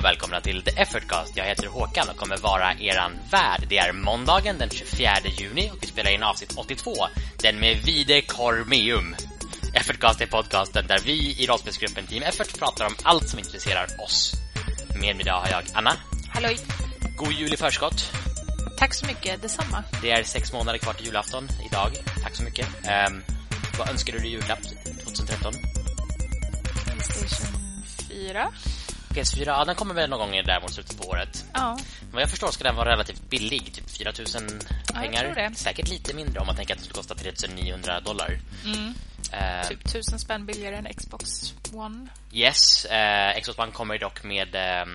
Och välkomna till The Effortcast. Jag heter Håkan och kommer vara eran värd. Det är måndagen den 24 juni och vi spelar in avsnitt 82. Den med Vide Cormeum. Effortcast är podcasten där vi i rollspelsgruppen Team Effort pratar om allt som intresserar oss. Med mig idag har jag Anna. Halloj. God jul i förskott. Tack så mycket, detsamma. Det är sex månader kvar till julafton idag. Tack så mycket. Um, vad önskar du dig julklapp 2013? Playstation 4. PS4, ja, den kommer väl någon gång där mot slutet på året. Ja. Vad jag förstår ska den vara relativt billig, typ 4000 Ja, jag pengar. tror det. Säkert lite mindre om man tänker att det skulle kosta 3900 dollar. Mm. Eh, Typ 1000 spänn billigare än Xbox One. Yes, uh, Xbox One kommer dock med eh,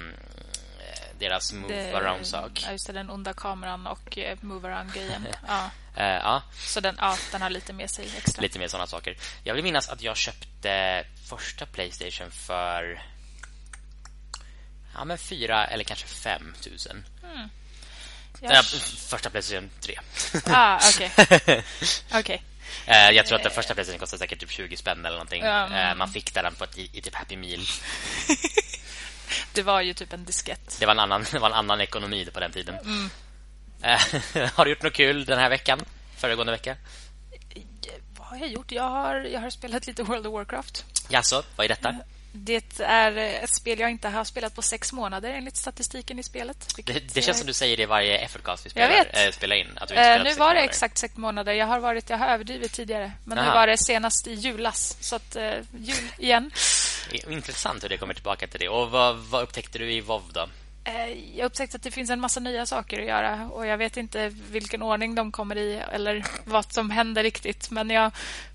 deras move around-sak. Ja, just det, den onda kameran och move around-grejen. ja. Eh, ja, Så den, ja, den har lite med sig extra. lite mer sådana saker. Jag vill minnas att jag köpte första Playstation för ja, men fyra eller kanske fem tusen. Jag- Eh, första Playstation 3. Ah, okej. Okej. Eh, jag tror att den första Playstation kostade säkert typ 20 spänn eller någonting. Mm. Eh, man fick den på ett, i, i typ Happy Meal. Det var ju typ en diskett. Det var en annan, det var en annan ekonomi på den tiden. Mm. Eh, har du gjort något kul den här veckan? Föregående vecka? Vad har jag gjort? Jag har, jag har spelat lite World of Warcraft. Jaså, vad är detta? Det är eh, ett spel jag inte har spelat på sex månader enligt statistiken i spelet. Det, det känns eh, som du säger det varje effortcast vi spelar, Jag vet. eh, spelar in. Att du inte Eh, nu var det exakt sex månader. Jag har, varit, jag har överdrivit tidigare. Men nu Aha. var det senast i julas. Så att, eh, jul igen. Intressant hur det kommer tillbaka till det. Och vad, vad upptäckte du i WoW då? Eh, jag upptäckte att det finns en massa nya saker att göra. Och jag vet inte vilken ordning de kommer i eller vad som händer riktigt. Men jag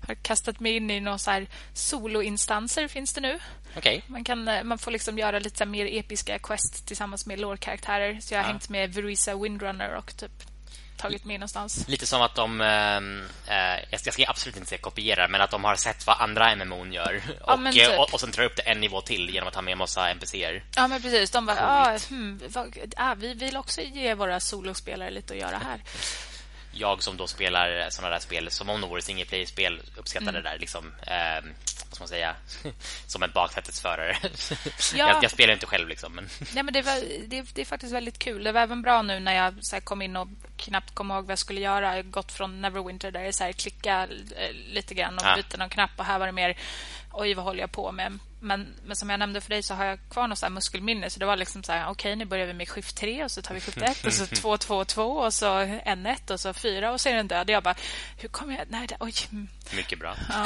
har kastat mig in i några så här soloinstanser finns det nu. Okej. Man, kan, eh, man får liksom göra lite mer episka quest tillsammans med lore-karaktärer. Så jag har Ja. hängt med Veruisa Windrunner och typ tagit mig någonstans. Lite som att de... ehm, eh, jag ska absolut inte säga kopiera, men att de har sett vad andra MMO'n gör. Ja, och, eh, typ. och, och sen drar upp det en nivå till genom att ha med massa NPCer. Ja, men precis. De bara, ah, hmm, vad, ah, vi vill också ge våra solospelare lite att göra här. Jag som då spelar såna där spel som om det vore single player-spel uppskattar Mm. det där liksom eh, vad ska man säga som en baksätesförare. Ja. jag, jag spelar inte själv liksom men Nej, men det, var, det, det är faktiskt väldigt kul. Det var även bra nu när jag så här, kom in och knappt kom ihåg vad jag skulle göra. Jag gått från Neverwinter där jag så här, klicka eh, lite grann och Ja. byta någon knapp. Och här var det mer, oj vad håller jag på med? Men, men som jag nämnde för dig så har jag kvar något så muskelminne. Så det var liksom så här, okej nu börjar vi med skift 3 och så tar vi skift 1 och så 2, 2, 2 och så en 1 och så 4 och så är den död. Jag bara, hur kommer jag... Nej, det, oj. mycket bra. Ja.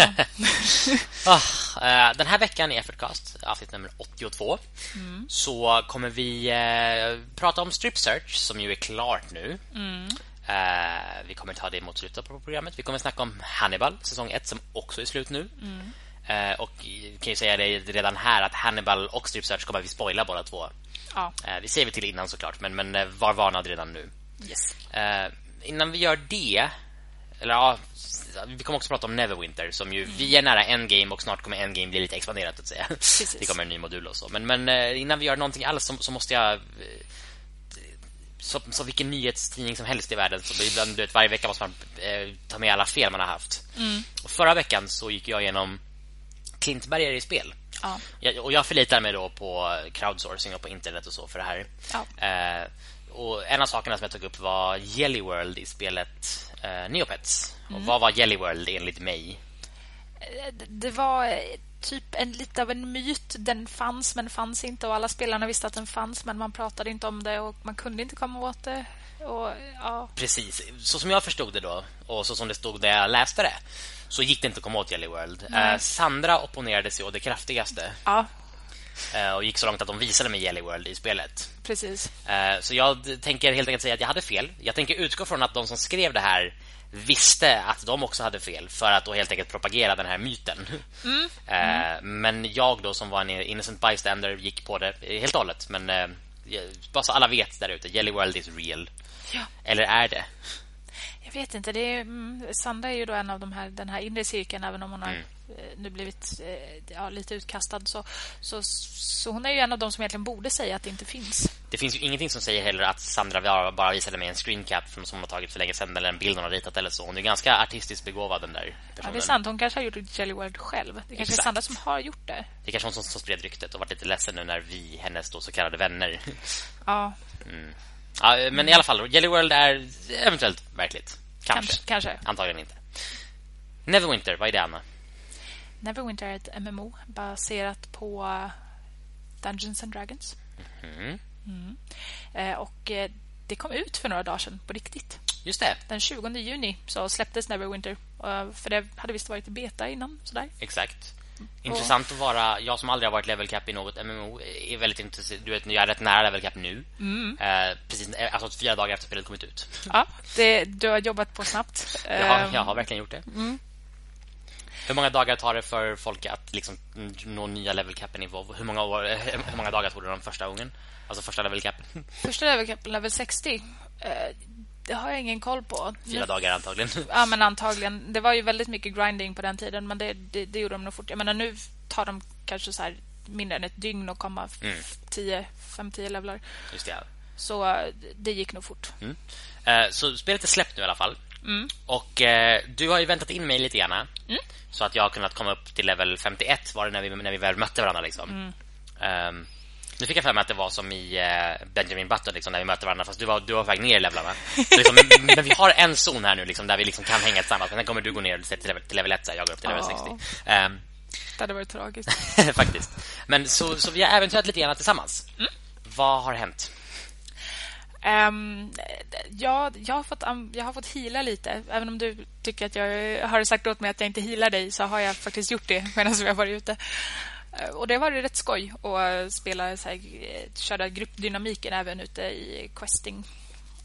Eh, den här veckan i Effortcast, avsnitt nummer 82, Mm. så kommer vi eh, prata om Strip Search som ju är klart nu. Mm. Eh, vi kommer ta det mot slutet på programmet. Vi kommer snacka om Hannibal, säsong 1 som också är slut nu. Mm. Eh, och kan ju säga det redan här att Hannibal och Strip Search kommer vi spoila båda två. ja. Eh, vi säger vi till innan såklart, men, men eh, var varnad redan nu. Yes. Eh, innan vi gör det, eller ja, vi kommer också prata om Neverwinter som ju, vi är nära Endgame och snart kommer Endgame bli lite expanderat att säga. Precis. Det kommer en ny modul och så. Men, men eh, innan vi gör någonting alls så, så måste jag eh, så, så vilken nyhetstidning som helst i världen så ibland, du vet, varje vecka måste man eh, ta med alla fel man har haft. Och förra veckan så gick jag igenom Klintbergare i spel. Ja. Jag, och jag förlitar mig då på crowdsourcing och på internet och så för det här. Ja. Eh, och en av sakerna som jag tog upp var Jelly World i spelet eh, Neopets. Och vad var Jelly World enligt mig? Det- Det var eh, typ en lite av en myt. Den fanns, men fanns inte. Och alla spelarna visste att den fanns, men man pratade inte om det och man kunde inte komma åt det. Och, ja, Precis, så som jag förstod det då och så som det stod där jag läste det så gick det inte att komma åt Jelly World. Eh, Sandra opponerade sig å det kraftigaste ja eh, och gick så långt att de visade mig Jelly World i spelet. precis. Eh, Så jag tänker helt enkelt säga att jag hade fel. Jag tänker utgå från att de som skrev det här visste att de också hade fel för att då helt enkelt propagera den här myten. Eh, Men jag då som var en innocent bystander gick på det helt och hållet. Men eh, bara så alla vet där ute, Jelly World is real. Ja. Eller är det? Jag vet inte. Det är, mm, Sandra är ju då en av de här, den här inre cirkeln, även om hon har Mm. eh, nu blivit eh, ja, lite utkastad. Så, så, så hon är ju en av de som egentligen borde säga att det inte finns. Det finns ju ingenting som säger heller att Sandra bara, visade mig en screencap som hon har tagit för länge sedan eller en bild hon har ritat eller så. Hon är ganska artistiskt begåvad den där personen. Ja, det är sant. Hon kanske har gjort Jelly World själv. Det kanske Exakt. är Sandra som har gjort det. Det är kanske hon som, som spred ryktet och varit lite ledsen nu när vi, hennes då så kallade vänner. Ja. Mm. ja men i alla fall, Jelly World är eventuellt verkligt. Kanske. Kanske. kanske. Antagligen inte. Neverwinter, vad är det, Anna? Neverwinter är ett MMO baserat på Dungeons and Dragons. Mm. Mm. Eh, och eh, det kom ut för några dagar sedan på riktigt. Just det. Den 20 juni så släpptes Neverwinter. För det hade visst varit i beta innan. Sådär. Exakt. Intressant att vara Jag som aldrig har varit level cap i något MMO Är väldigt intresserad Du vet, jag är rätt nära level cap nu mm. eh, Precis, alltså fyra dagar efter spelet kommit ut Ja, det, du har jobbat på snabbt har, jag har verkligen gjort det mm. Hur många dagar tar det för folk att liksom nå nya level capen i WoW? Hur många, år, hur många dagar tog det de första gången? Alltså första level capen Första level capen, level 60 eh, det har jag ingen koll på. Fyra dagar antagligen. Ja, men antagligen. Det var ju väldigt mycket grinding på den tiden, men det, det, det gjorde de nog fort. Jag menar, nu tar de kanske så här mindre än ett dygn att komma mm. 10, 5-10 levlar. Just det. Så det gick nog fort. Mm. Uh, så spelet är släppt nu i alla fall. Mm. Och uh, du har ju väntat in mig lite grann. Mm. Så att jag har kunnat komma upp till level 51 var det när vi, när vi väl mötte varandra. Liksom. Mm. Um, nu fick jag för mig att det var som i uh, Benjamin Button liksom, när vi mötte varandra fast du var, du var på väg ner i levlarna. liksom, men, men, vi har en zon här nu liksom, där vi liksom kan hänga tillsammans. Men sen kommer du gå ner till till level 1 så jag går upp till level oh. 60. Um, det hade varit tragiskt. Faktiskt. Men så, så vi har äventyrat lite grann tillsammans. Mm. Vad har hänt? Um, ja, jag har, fått, jag har fått hila lite. Även om du tycker att jag har sagt åt mig att jag inte hilar dig så har jag faktiskt gjort det medan vi har varit ute. Uh, och det var rätt skoj att spela så här, köra gruppdynamiken även ute i questing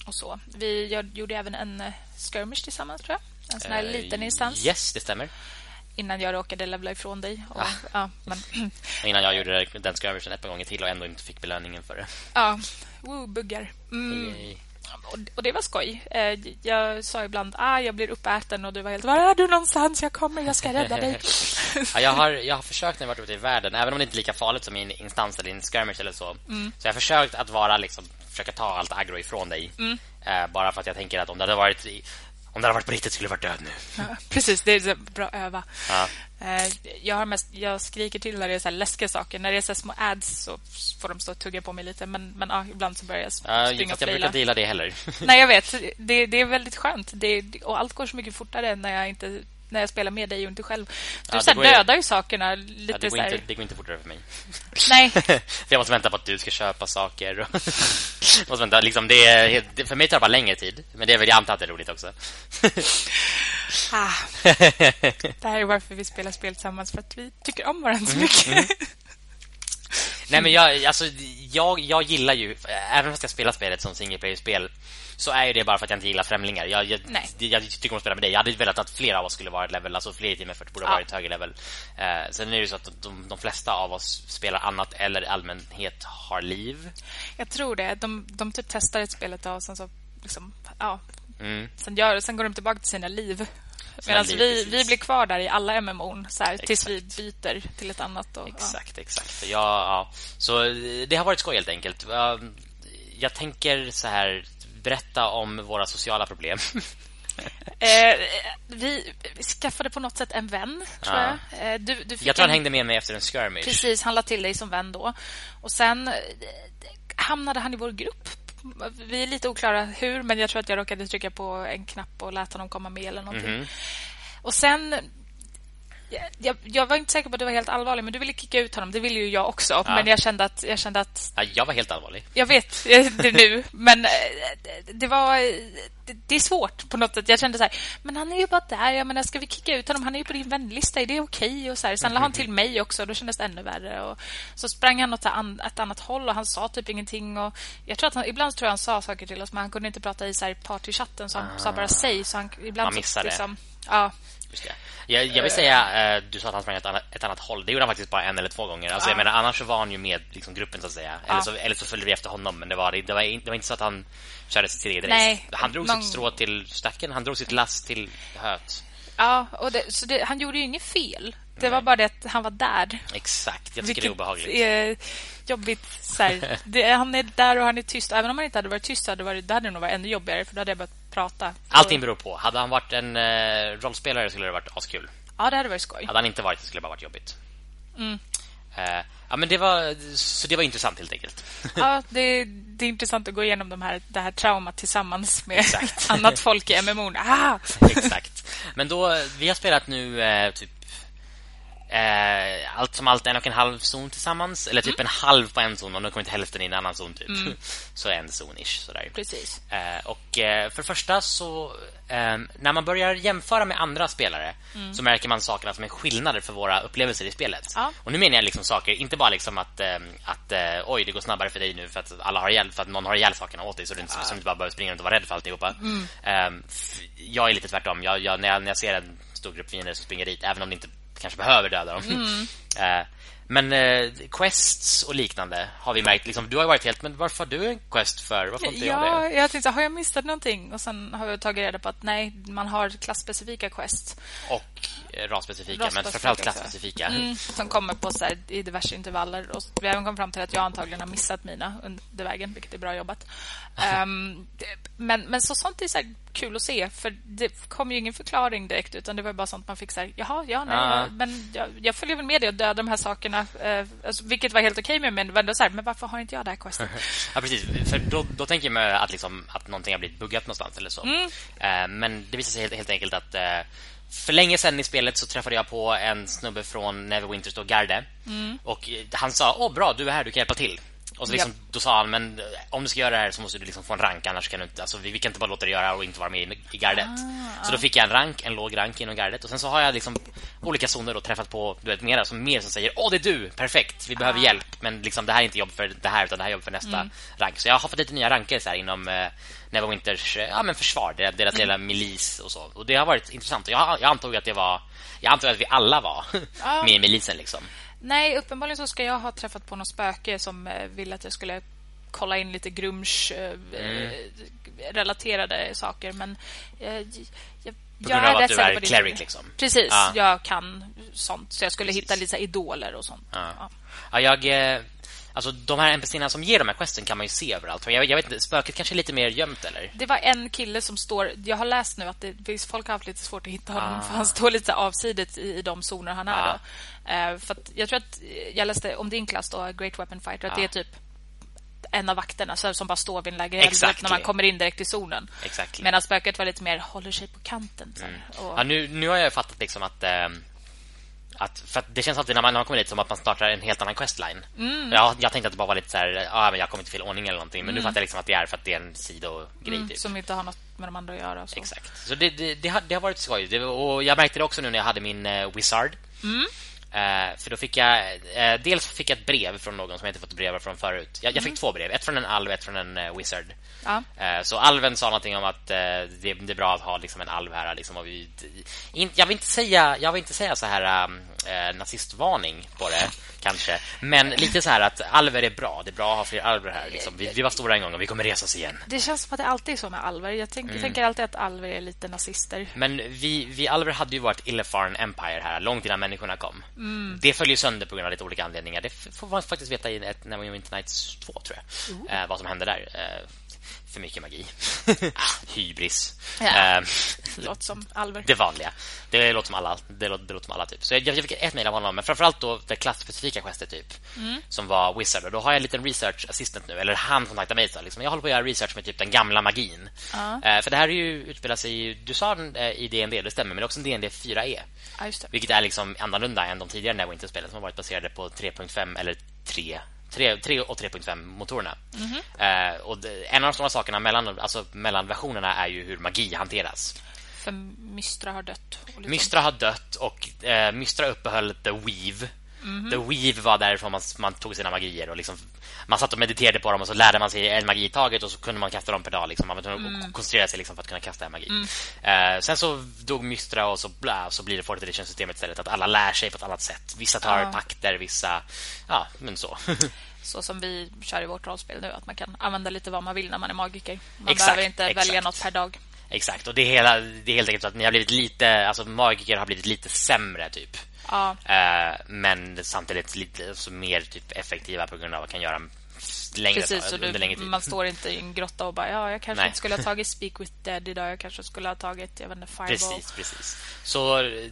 och så. Vi gjorde även en skirmish tillsammans tror jag. En sån här uh, liten instans. Yes, det stämmer innan jag råkade levla ifrån dig. Och, ah. ja, men... innan jag gjorde den skirmishen ett par gånger till och ändå inte fick belöningen för det. Ja, woo, buggar. Mm. Hey. Och, det var skoj. Eh, jag sa ibland, ah, jag blir uppäten och du var helt, var är du någonstans? Jag kommer, jag ska rädda dig. ja, jag, har, jag har försökt när jag varit ute i världen, även om det inte är lika farligt som i en instans eller en skirmish eller så. Mm. Så jag har försökt att vara liksom, försöka ta allt aggro ifrån dig. Mm. Eh, bara för att jag tänker att om det hade varit om det hade varit på riktigt skulle jag varit död nu. Ja, precis, det är bra att öva. Ja. Eh, jag, har mest, jag skriker till när det är så läskiga saker. När det är så små ads så får de stå och tugga på mig lite. Men, men ja, ibland så börjar jag springa ja, och Jag brukar inte gilla det heller. Nej, jag vet. Det, det är väldigt skönt. Det, och allt går så mycket fortare när jag inte när jag spelar med dig och inte själv. Du ja, så dödar ju sakerna lite ja, det, går så inte, det går inte fortare för mig. Nej. jag måste vänta på att du ska köpa saker. Och måste vänta. Liksom, det är, för mig tar det bara längre tid. Men det är väl jag antar att det är roligt också. ah. Det här är varför vi spelar spel tillsammans. För att vi tycker om varandra så mm, mycket. Mm. Nej, men jag, alltså, jag, jag gillar ju, även fast jag spelar spelet som single player-spel så är det bara för att jag inte gillar främlingar. Jag, jag, jag, tycker om att spela med dig. Jag hade velat att flera av oss skulle vara ett level, alltså fler team effort borde ha varit högre level. Eh, sen är det ju så att de, de flesta av oss spelar annat eller allmänhet har liv. Jag tror det. De, de typ testar ett spel ett tag och sen så liksom, ja. Mm. Sen, gör, sen går de tillbaka till sina liv. Medan vi, vi blir kvar där i alla MMO så här, tills vi byter till ett annat. Och, exakt, ja. exakt. Ja, ja. Så det har varit skoj helt enkelt. Jag tänker så här berätta om våra sociala problem. eh, vi, vi skaffade på något sätt en vän, tror ja. jag. Eh, du, du jag tror han hängde med mig efter en skirmish. Precis, han la till dig som vän då. Och sen eh, hamnade han i vår grupp. Vi är lite oklara hur, men jag tror att jag råkade trycka på en knapp och lät honom komma med eller någonting. Mm -hmm. Och sen jag, jag, var inte säker på att du var helt allvarlig Men du ville kicka ut honom, det ville ju jag också ja. Men jag kände att, jag kände att ja, Jag var helt allvarlig Jag vet det nu Men eh, det var det, det, är svårt på något sätt Jag kände så här, men han är ju bara där Jag menar, ska vi kicka ut honom? Han är ju på din vänlista, är det okej? Okay? Och så här. Sen mm. la han till mig också Då kändes det ännu värre och Så sprang han åt ett annat håll Och han sa typ ingenting och jag tror att han, Ibland tror jag han sa saker till oss Men han kunde inte prata i så här partychatten Så han ah. sa bara säg Så han, ibland han missade så, liksom, Ja Just det. Jag, jag vill säga, eh, du sa att han sprang ett annat, ett annat håll. Det gjorde han faktiskt bara en eller två gånger. Alltså, ja. jag menar, annars så var han ju med liksom, gruppen så att säga. Ja. Eller, så, eller så följde vi efter honom. Men det var, det var, det var inte så att han körde sitt eget race. Han drog någon... sitt strå till stacken. Han drog sitt last till höet. Ja, och det, så det, han gjorde ju inget fel. Det Nej. var bara det att han var där. Exakt, jag tycker det är obehagligt. Är jobbigt. Så det, han är där och han är tyst. Även om han inte hade varit tyst hade det, varit, det hade nog varit ännu jobbigare för då hade jag börjat prata. Allting beror på. Hade han varit en uh, rollspelare skulle det varit askul. Ja, det hade varit skoj. Hade han inte varit det skulle det bara varit jobbigt. Mm. Uh, ja, men det var, så det var intressant helt enkelt. Ja, det, det är intressant att gå igenom de här, det här traumat tillsammans med annat folk i MMO. Ah! Exakt. Men då, vi har spelat nu eh, typ eh, allt som allt en och en halv zon tillsammans eller typ mm. en halv på en zon och nu kommer inte hälften i en annan zon typ. Mm. så en zonish sådär. Precis. Eh, och eh, för det första så eh, när man börjar jämföra med andra spelare mm. så märker man sakerna som är skillnader för våra upplevelser i spelet. Ja. Och nu menar jag liksom saker inte bara liksom att eh, att eh, oj det går snabbare för dig nu för att alla har ihjäl för att någon har ihjäl sakerna åt dig så du inte ja. så du inte bara behöver springa runt och vara rädd för alltihopa. Mm. Ehm, jag är lite tvärtom. Jag, jag, när, jag, när jag ser en stor grupp fiender som springer dit även om det inte kanske behöver döda dem. Mm. uh, men eh, quests och liknande har vi märkt liksom, du har varit helt men varför har du en quest för? Varför inte ja, jag det? jag tänkte har jag missat någonting och sen har vi tagit reda på att nej, man har klassspecifika quests och eh, rasspecifika, men framförallt klassspecifika. Mm, som kommer på så här, i diverse intervaller och vi har även kommit fram till att jag antagligen har missat mina under vägen, vilket är bra jobbat. Um, men men så sånt är så kul att se för det kom ju ingen förklaring direkt utan det var bara sånt man fick så här, jaha, ja, nej, ah. men jag, jag följer väl med det och dödar de här sakerna uh, alltså, vilket var helt okej okay med men ändå så här, men varför har inte jag det här questet? ja, precis. För då, då tänker man att, liksom, att någonting har blivit buggat någonstans eller så. Mm. Uh, men det visar sig helt, helt enkelt att uh, för länge sedan i spelet så träffade jag på en snubbe från Neverwinter och Garde. Mm. Och han sa, åh bra, du är här, du kan hjälpa till. Och så liksom, Då sa han, men om du ska göra det här så måste du liksom få en rank Annars kan du inte, alltså, vi, vi kan inte bara låta dig göra och inte vara med i, i gardet. Ah, Så då fick jag en rank, en låg rank inom gardet. Och sen så har jag liksom olika zoner då träffat på du vet, mera, som mer som säger Åh det är du, perfekt, vi behöver ah. hjälp! Men liksom, det här är inte jobb för det här utan det här är jobb för nästa mm. rank. Så jag har fått lite nya ranker så här, inom eh, Neverwinters eh, ja, men försvar, deras mm. lilla milis och så. Och det har varit intressant. Jag, jag antog att det var Jag antog att vi alla var ah. med i milisen liksom Nej, uppenbarligen så ska jag ha träffat på något spöke som eh, ville att jag skulle kolla in lite grumsch eh, mm. relaterade saker men eh, jag, jag, på grund av att du är cleric liksom. Precis, ja. jag kan sånt så jag skulle Precis. hitta lite idoler och sånt. Ja. Ja. ja jag eh, Alltså de här NPCerna som ger de här questen kan man ju se överallt. Jag, jag vet inte, spöket kanske är lite mer gömt eller? Det var en kille som står, jag har läst nu att det folk har haft lite svårt att hitta honom ah. för han står lite avsides i, i de zoner han är ah. Uh, för jag tror att jag läste om din klass då Great Weapon Fighter att ah. det är typ en av vakterna så, som bara står vid en lägereld när man kommer in direkt i zonen. Exactly. Medan spöket var lite mer håller sig på kanten. Så, mm. och... ja, nu, nu har jag fattat liksom att eh, att, för att det känns alltid när man, kommer dit som att man startar en helt annan questline. Mm. Jag, jag tänkte att det bara var lite så här, ah, men jag kommer inte fel ordning eller någonting. Men mm. nu fattar jag liksom att det är för att det är en sidogrej mm, typ. Som inte har något med de andra att göra. Så. Exakt. Så det, det, det, har, det har varit skoj. Det, och jag märkte det också nu när jag hade min uh, Wizard. Mm. Uh, för då fick jag uh, Dels fick jag ett brev från någon som jag inte fått brev från förut Jag, jag fick mm. två brev, ett från en alv och ett från en uh, wizard ja. Så alven sa någonting om att det, det, är bra att ha liksom, en alv här liksom, vi, in, jag, vill inte säga, jag vill inte säga så här um, nazistvarning på det kanske. Men lite så här att alver är bra. Det är bra att ha fler alver här. Liksom. Vi, vi, var stora en gång och vi kommer resa oss igen. Det känns som att det alltid är så med alver. Jag tänk, mm. tänker alltid att alver är lite nazister. Men vi, vi alver hade ju varit Illefarn Empire här långt innan människorna kom. Mm. Det följer sönder på grund av lite olika anledningar. Det får man faktiskt veta i ett Neverwinter Nights 2, tror jag. Mm. Eh, vad som hände där. Eh, för mycket magi. Hybris. Ja. Um, låter som Alver. Det vanliga. Det låter som alla. Det låter, det låter som alla typ. Så jag, jag fick ett mejl av honom, men framförallt då det klassspecifika gestet typ. Mm. Som var Wizard. Och då har jag en liten research assistant nu. Eller han kontaktar mig så liksom. Jag håller på att göra research med typ den gamla magin. Uh. Uh, för det här är ju utspelar sig du sa uh, i D&D det stämmer, men det är också en D&D 4E. Ja, vilket är liksom annorlunda än de tidigare Neverwinter-spelen som har varit baserade på 3.5 eller 3 3, 3 och 3.5 motorerna. Mm -hmm. eh, och det, en av de stora sakerna mellan, alltså mellan versionerna är ju hur magi hanteras. För Mystra har dött. Liksom... Mystra har dött och eh, Mystra uppehöll The Weave. Mm. The Weave var därifrån man, man tog sina magier och liksom, man satt och mediterade på dem och så lärde man sig en magi i taget och så kunde man kasta dem per dag liksom. man var mm. koncentrera sig liksom för att kunna kasta en magi. Mm. Eh, sen så dog Mystra och så bla, så blir det fourth edition systemet istället att alla lär sig på ett annat sätt. Vissa tar ja. pakter, vissa ja, men så. så som vi kör i vårt rollspel nu att man kan använda lite vad man vill när man är magiker. Man exakt, behöver inte exakt. välja något per dag. Exakt, och det är, hela, det är helt enkelt så att ni har blivit lite, alltså magiker har blivit lite sämre typ. Ja. Eh, men samtidigt lite alltså, mer typ effektiva på grund av att man kan göra längre Precis, under du, längre tid. man står inte i en grotta och bara ja, jag kanske Nej. inte skulle ha tagit Speak with Dead idag. Jag kanske skulle ha tagit jag vet inte, Fireball. Precis, precis. Så eh,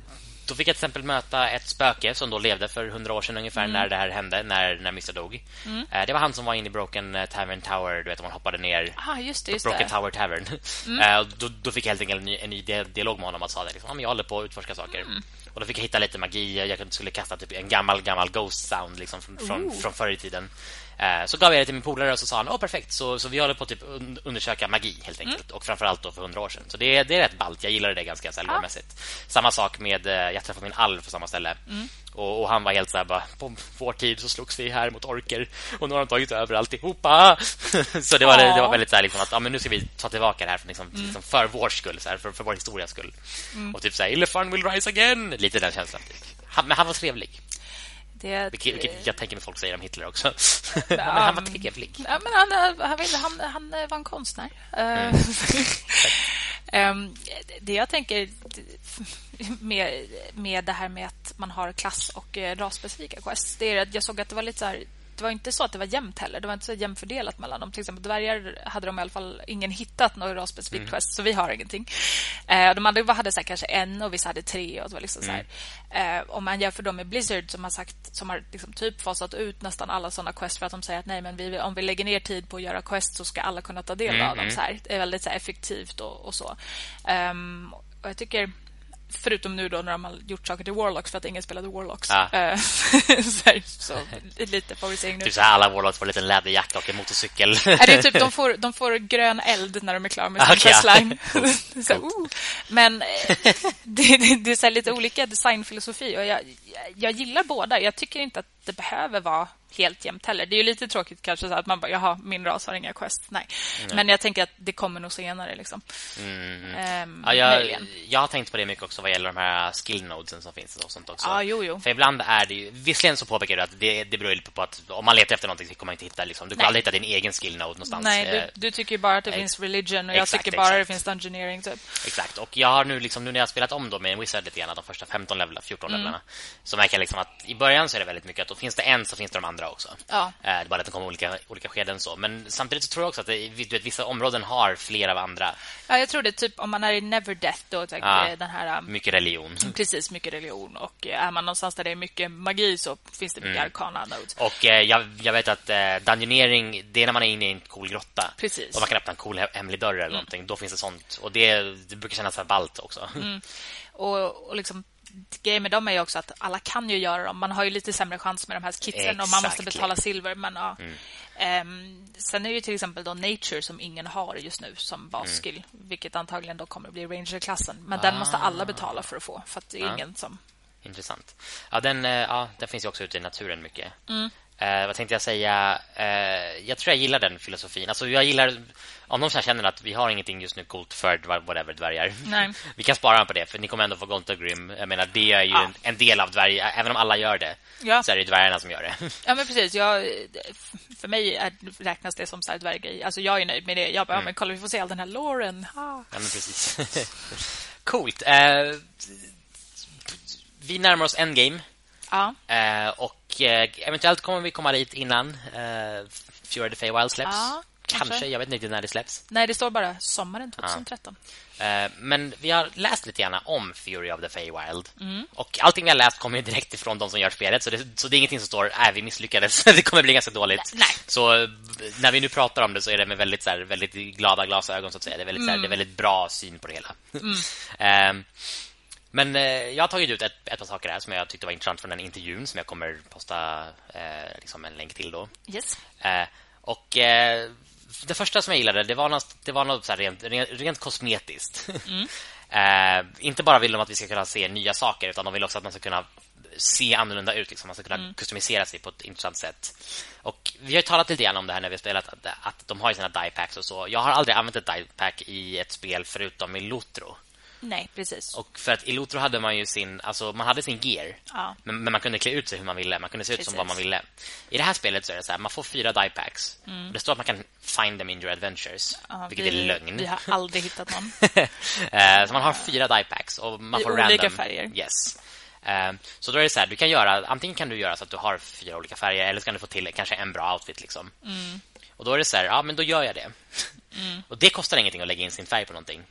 då fick jag till exempel möta ett spöke som då levde för hundra år sedan ungefär Mm. när det här hände, när, när Mr. dog. Eh, Det var han som var inne i Broken eh, Tavern Tower, du vet, man hoppade ner Ah, just det, just Broken det. Mm. Tower Tavern. Eh, då, då fick jag helt enkelt en ny, en ny dia- dialog med honom sa det liksom, "Ja, men jag håller på att utforska saker. Mm. Och då fick jag hitta lite magi. Jag skulle kasta typ en gammal, gammal ghost sound liksom från, från, från förr i tiden. Eh, Så gav jag det till min polare och så sa han, åh perfekt. Så, så vi håller på att typ un- undersöka magi helt Mm. enkelt. Och framförallt då för hundra år sedan. Så det, är- det är rätt ballt. Jag gillade det ganska här lårmässigt. Samma sak med, eh, jag träffade min alv på samma ställe. Mm. Och, och han var helt så här bara, på vår tid så slogs vi här mot orker. Och nu har de tagit över alltihopa. så det var, det, det var Ja. väldigt så här liksom att, ja men nu ska vi ta tillbaka det här för, liksom, Mm. liksom för vår skull, så här, för, för vår historias skull. Och typ så här, Illefun will rise again. Lite den känslan. Typ. Han, men han var trevlig. Det, Vilket, vilket jag tänker mig folk säger om Hitler också. men han var trevlig. Ja, men han, han, vet inte, han, han var en konstnär. Eh, ehm, det jag tänker med, med det här med att man har klass och eh, rasspecifika quests, det är att jag såg att det var lite så här det var inte så att det var jämnt heller. Det var inte så jämnt fördelat mellan dem. Till exempel dvärgar hade de i alla fall ingen hittat någon rasspecifik Mm. quest, så vi har ingenting. Eh, de andra hade så här, kanske en och vissa hade tre. Och det var liksom så här. Mm. Eh, om man jämför dem med Blizzard som har sagt som har liksom typ fasat ut nästan alla såna quest för att de säger att nej, men vi, om vi lägger ner tid på att göra quest så ska alla kunna ta del Mm, av dem. Så här. Det är väldigt så här, effektivt och, och så. Ehm, och jag tycker Förutom nu då när de har gjort saker till Warlocks för att ingen spelade Warlocks. Ja. Eh, så, här, så lite favorisering nu. Typ så här, alla Warlocks får en liten läderjacka och en motorcykel. Är det typ, de, får, de får grön eld när de är klara med sin Okej, ja. questline. så, oh. Men eh, det, det, det är så lite olika designfilosofi och jag, jag, jag gillar båda. Jag tycker inte att det behöver vara helt jämnt heller. Det är ju lite tråkigt kanske så att man bara, jaha, min ras har inga quest. Nej. Men jag tänker att det kommer nog senare liksom. Ehm, Ja, jag, jag har tänkt på det mycket också vad gäller de här skill nodesen som finns och sånt också. Ja, jo, jo. För ibland är det ju, visserligen så påpekar du att det, det beror på att om man letar efter någonting så kommer man inte hitta liksom, du kommer aldrig hitta din egen skill node någonstans. Nej, Eh, du, du tycker bara att det finns religion och jag exakt, tycker bara det exakt. finns dungeoneering typ. Exakt. Och jag har nu liksom nu när jag har spelat om då med en wizard lite grann de första 15 levlarna, 14 Mm. levlarna. Så märker jag liksom att i början så är det väldigt mycket att då finns det en så finns det de andra också. Ja. Eh, Det är bara att det kommer olika olika skeden så, men samtidigt så tror jag också att det, du vet, vissa områden har fler av andra. Ja, jag tror det. Typ om man är i Neverdeath då, typ, Ja. den här... um, Mycket religion. Precis, mycket religion. Och eh, är man någonstans där det är mycket magi så finns det mycket Mm. arkana nodes. Och eh, jag, jag vet att eh, dungeonering, det är när man är inne i en cool grotta. Precis. Mm. Och man kan öppna en cool he- hemlig dörr eller någonting. Då finns det sånt. Och det, det brukar kännas ballt också. Mm. Och, och liksom grejen med dem är ju också att alla kan ju göra dem. Man har ju lite sämre chans med de här kitsen och man måste betala silver. Men, ja. Ehm, sen är det ju till exempel då Nature som ingen har just nu som basskill. Vilket antagligen då kommer att bli Ranger-klassen. Men den måste alla betala för att få. För att det är ingen som... Intressant. Ja, den, eh, ja, den finns ju också ute i naturen mycket. Mm. Eh, vad tänkte jag säga? Eh, jag tror jag gillar den filosofin. Alltså, jag gillar... Om någon som känner att vi har ingenting just nu coolt för whatever dvärgar. Nej. Vi kan spara på det, för ni kommer ändå få Gontagrim. Jag menar, det är ju Ja. en, en del av dvärg... Även om alla gör det, Ja. så är det dvärgarna som gör det. Ja, men precis. Jag, för mig är, räknas det som så här. Alltså, jag är nöjd med det. Jag bara, ja, men kolla, vi får se all den här Lauren. Ah. Ja, men precis. Coolt. Eh, vi närmar oss endgame. Ja. Eh, och eh, eventuellt kommer vi komma dit innan eh, Fury the Feywild släpps. Ja, kanske. kanske. jag vet inte när det släpps. Nej, det står bara sommaren 2013. Eh, men vi har läst lite grann om Fury of the Feywild. Mm. Och allting vi har läst kommer ju direkt ifrån de som gör spelet. Så det, så det är ingenting som står, nej vi misslyckades. det kommer bli ganska dåligt. Nej. Så eh, när vi nu pratar om det så är det med väldigt, så här, väldigt glada glasögon så att säga. Det är väldigt, så här, det är väldigt bra syn på det hela. Ehm, men eh, jag har tagit ut ett, ett par saker här som jag tyckte var intressant från den intervjun som jag kommer posta eh, liksom en länk till då. Yes. Eh, och eh, det första som jag gillade det var något, det var något så rent, rent, rent kosmetiskt. eh, inte bara vill de att vi ska kunna se nya saker utan de vill också att man ska kunna se annorlunda ut. Liksom. Man ska kunna customisera sig på ett intressant sätt. Och Vi har talat lite grann om det här när vi har spelat att, att de har sina die packs och så. Jag har aldrig använt ett die pack i ett spel förutom i Lotro. Nej, precis. Och för att i Lotro hade man ju sin alltså man hade sin gear. Ja. Men, men man kunde klä ut sig hur man ville. Man kunde se ut Precis. som vad man ville. I det här spelet så är det så här, man får fyra die packs. Och Det står att man kan find them in your adventures, Mm. Ja, vilket vi, är lögn. Vi har aldrig hittat någon. Eh, så man har fyra die packs och man I får olika random. färger. Yes. Eh, så då är det så här, du kan göra antingen kan du göra så att du har fyra olika färger eller så kan du få till kanske en bra outfit liksom. Mm. Och då är det så här, ja men då gör jag det. Och det kostar ingenting att lägga in sin färg på någonting.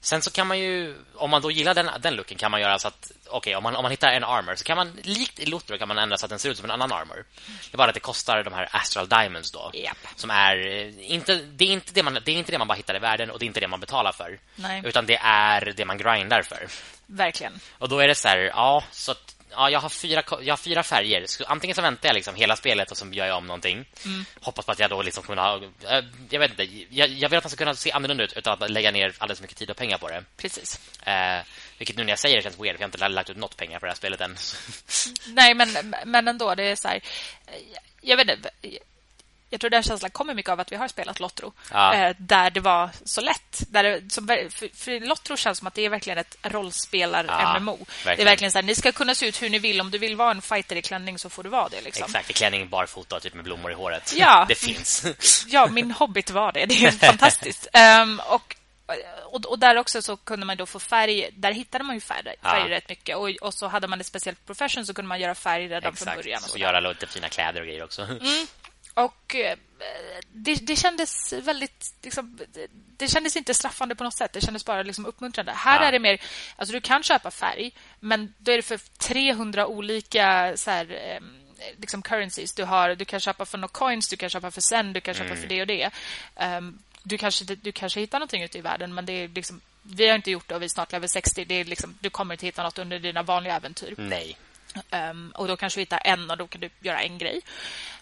Sen så kan man ju om man då gillar den den looken kan man göra så att okej, om man om man hittar en armor så kan man likt i Lotro kan man ändra så att den ser ut som en annan armor. Det är bara att det kostar de här astral diamonds då. Japp. Som är eh, inte det är inte det man det är inte det man bara hittar i världen och det är inte det man betalar för. Nej. Utan det är det man grindar för. Verkligen. Och då är det så här, ja, så att, ja, jag har fyra jag har fyra färger. Antingen så väntar jag liksom hela spelet och så gör jag om någonting. Hoppas på att jag då liksom kommer ha eh, jag vet inte, jag, jag vill att man ska kunna se annorlunda ut utan att lägga ner alldeles för mycket tid och pengar på det. Precis. Eh, vilket nu när jag säger det känns weird för jag har inte lagt ut något pengar på det här spelet än. Nej, men, men ändå, det är så här... Jag vet inte... Jag tror den känslan kommer mycket av att vi har spelat Lottro. Ja. Eh, där det var så lätt. Där det, som, för, för Lottro känns som att det är verkligen ett rollspelar-MMO. det är verkligen. så här, ni ska kunna se ut hur ni vill. Om du vill vara en fighter i klänning så får du vara det. Liksom. Exakt, i klänning barfota typ med blommor i håret. Ja. Det finns. Ja, min hobbit var det. Det är fantastiskt. Ehm, och, och, och där också så kunde man då få färg. Där hittade man ju färg, färg Ja. rätt mycket. Och, och så hade man ett speciellt profession så kunde man göra färg redan från Exakt. början. Och Och göra lite fina kläder och grejer också. Och eh, det, det kändes väldigt... Liksom, det, kändes inte straffande på något sätt. Det kändes bara liksom uppmuntrande. Här Ja. är det mer... Alltså du kan köpa färg, men då är det för 300 olika så här, eh, liksom currencies. Du, har, du kan köpa för några coins, du kan köpa för sen, du kan köpa Mm. för det och det. Ehm, du, kanske, du kanske hittar någonting ute i världen, men det är liksom... Vi har inte gjort det och vi är snart level 60. Det är liksom, du kommer inte hitta något under dina vanliga äventyr. Nej. Ehm, och då kanske du hittar en och då kan du göra en grej.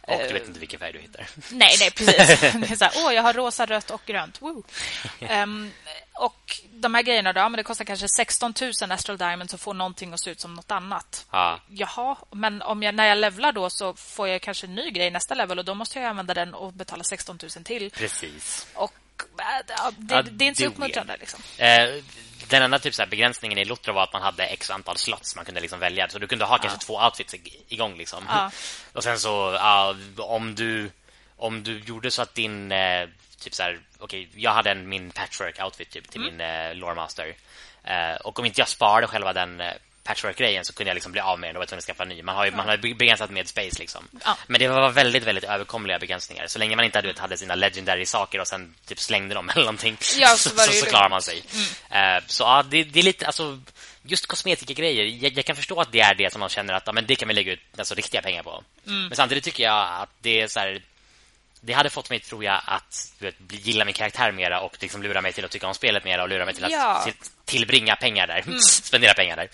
Och Eh, du vet inte vilken färg du hittar. Nej, nej, precis. Det är så här, åh, jag har rosa, rött och grönt. Ehm, och de här grejerna då, men det kostar kanske 16 000 Astral Diamonds att få någonting att se ut som något annat. Ja. Jaha, men om jag, när jag levlar då så får jag kanske en ny grej nästa level och då måste jag använda den och betala 16 000 till. Precis. Och äh, det, Ja, det är inte det så uppmuntrande. Liksom. Eh, den enda typ så här begränsningen i Lotro var att man hade x antal slots man kunde liksom välja. Så du kunde ha kanske två outfits ig- igång. Liksom. Ja. Och sen så, ja, om du om du gjorde så att din... Eh, typ så här, okej, jag hade en, min patchwork-outfit typ, till min eh, loremaster. Eh, och om inte jag sparade själva den patchwork-grejen så kunde jag liksom bli av med den och var tvungen att skaffa ny. Man har ju man har begränsat med space. Liksom. Ja. Men det var väldigt, väldigt överkomliga begränsningar. Så länge man inte vet, hade sina legendary saker och sen typ slängde dem eller någonting Ja, så så, så, så klarar man sig. Eh, så ja, det, det är lite... Alltså, just kosmetika grejer jag, jag kan förstå att det är det som man känner att ja, men det kan vi lägga ut alltså, riktiga pengar på. Men samtidigt tycker jag att det är så här... Det hade fått mig, tror jag, att vet, gilla min karaktär mera och liksom lura mig till att tycka om spelet mera och lura mig till att Ja. till, tillbringa pengar där. Spendera pengar där.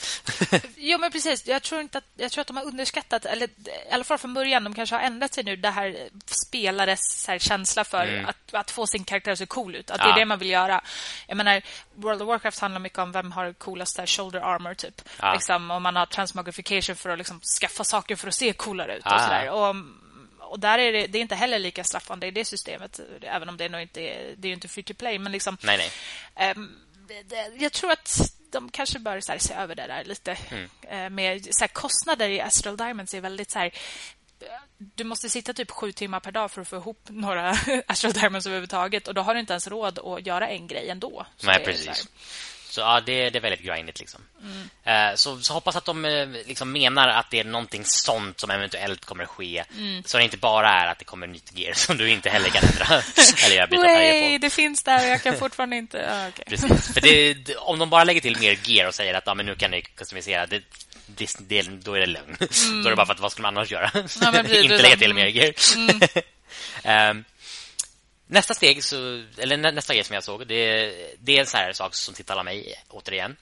Jo, men precis. Jag tror, inte att, jag tror att de har underskattat, eller i alla fall från början, de kanske har ändrat sig nu, det här spelares så här, känsla för att, att få sin karaktär se cool ut. Att det Ja. är det man vill göra. Jag menar, World of Warcraft handlar mycket om vem har coolast så här, shoulder armor, typ. Ja. Liksom, och man har transmogrification för att liksom, skaffa saker för att se coolare ut. Och, så där. och och där är det, det är inte heller lika straffande i det systemet, även om det nog inte är, det är inte free to play. Men liksom, Nej, nej. Ehm, det- det- jag tror att de kanske bör så här, se över det där lite. Mm. Eh, med så här, kostnader i Astral Diamonds är väldigt så här... Du måste sitta typ sju timmar per dag för att få ihop några Astral Diamonds överhuvudtaget. Och då har du inte ens råd att göra en grej ändå. Så Nej, precis. Så ja, det, det är väldigt grindigt liksom. Mm. Så, så hoppas att de eh, liksom menar att det är någonting sånt som eventuellt kommer att ske. Mm. Så det inte bara är att det kommer nytt gear som du inte heller kan ändra eller byta Nej, det finns där och jag kan fortfarande inte... Ah, okej. Precis. För det, om de bara lägger till mer gear och säger att ja, men nu kan ni customisera, det, det, det, då är det lögn. Då är det bara för att vad skulle man annars göra? Mm. Ja, inte lägga till mer gear. Ehm, nästa steg, så, eller nä, nästa grej som jag såg, det, det är en sån här sak som tilltalar mig återigen.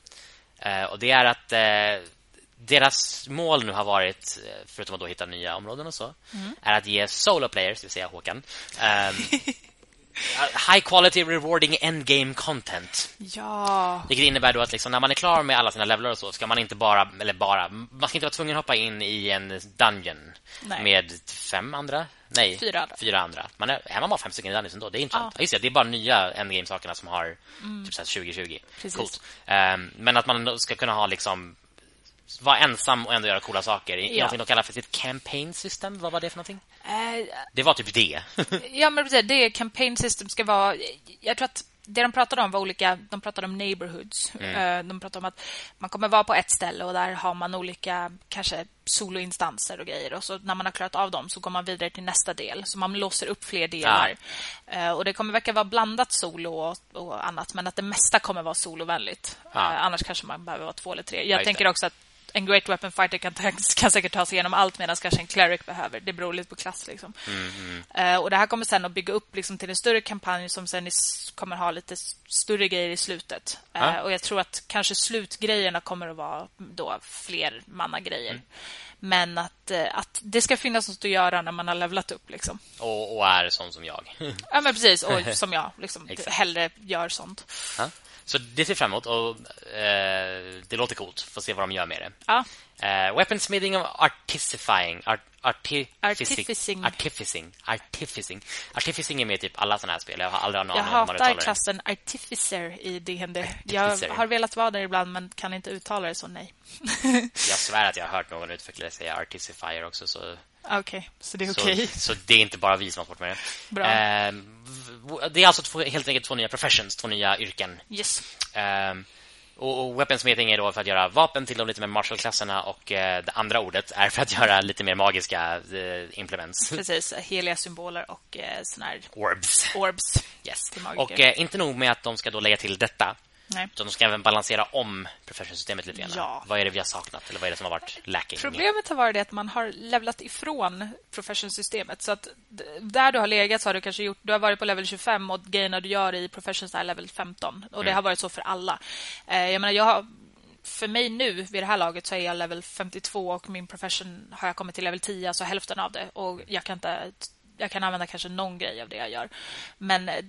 Eh, och det är att eh, deras mål nu har varit, eh, förutom att då hitta nya områden och så, är att ge solo players, det vill säga Håkan, ehm, high quality rewarding endgame content. Ja. Vilket innebär då att liksom, när man är klar med alla sina levlar och så ska man inte bara, eller bara, man ska inte vara tvungen att hoppa in i en dungeon Nej. med fem andra. Nej, Fyra andra. Fyra andra. Man är, är man bara fem stycken i dungeons ändå? Det är intressant. Ja. Just det, det är bara nya endgame-sakerna som har typ så här 2020. Precis. Coolt. Ehm, men att man ska kunna ha liksom vara ensam och ändå göra coola saker. I Ja. någonting de kallar för sitt campaign system. Vad var det för någonting? Eh, Det var typ det. Ja, men precis. Det campaign system ska vara... Jag tror att det de pratade om var olika... De pratade om neighborhoods. Eh, De pratade om att man kommer vara på ett ställe och där har man olika kanske soloinstanser och grejer. Och så när man har klarat av dem så går man vidare till nästa del. Så man låser upp fler delar. Eh, Och det kommer verka vara blandat solo och, och annat, men att det mesta kommer vara solovänligt. Ja. Annars kanske man behöver vara två eller tre. Jag just tänker också att en Great Weapon Fighter kan, ta- kan säkert ta sig igenom allt medan kanske en Cleric behöver. Det beror lite på klass. Liksom. Eh, och Det här kommer sen att bygga upp liksom, till en större kampanj som sen is- kommer ha lite större grejer i slutet. Eh, Ja. Och Jag tror att kanske slutgrejerna kommer att vara då fler grejer Men att, eh, att det ska finnas något att göra när man har levlat upp. Liksom. och, och är sån som jag. Ja, men precis. Och som jag liksom, hellre gör sånt. Ja. Så det ser fram emot och eh, det låter coolt. Får se vad de gör med det. Ja, Uh, weaponsmithing of artificing. Art, arti Artificing. Artificing. Artificing. Artificing är med i typ alla såna här spel. Jag har aldrig någon jag hatar uttalar det. klassen Artificer i D&D. Jag har velat vara där ibland, men kan inte uttala det så nej. Jag svär att jag har hört någon utvecklare säga articifier också. Så, Okej, så det är så, okej. så det är inte bara vi som har svårt med det. Bra. Eh, det är alltså två, helt enkelt två nya professions, två nya yrken. Yes. Ehm, och, och weaponsmithing är då för att göra vapen till de lite mer martial-klasserna och eh, det andra ordet är för att göra lite mer magiska eh, implements. Precis, heliga symboler och eh, såna här Orbs. orbs. Yes. Och eh, inte nog med att de ska då lägga till detta Nej. utan de ska även balansera om professionsystemet lite grann. Ja. Vad är det vi har saknat? Eller vad är det som har varit lacking? Problemet har varit det att man har levlat ifrån profession-systemet. Så att där du har legat så har du kanske gjort... Du har varit på level 25 och grejerna du gör i professions är level 15. Och det har varit så för alla. Eh, jag menar, jag har... För mig nu, vid det här laget, så är jag level 52 och min profession har jag kommit till level 10, alltså hälften av det. Och jag kan inte... Jag kan använda kanske någon grej av det jag gör. Men eh,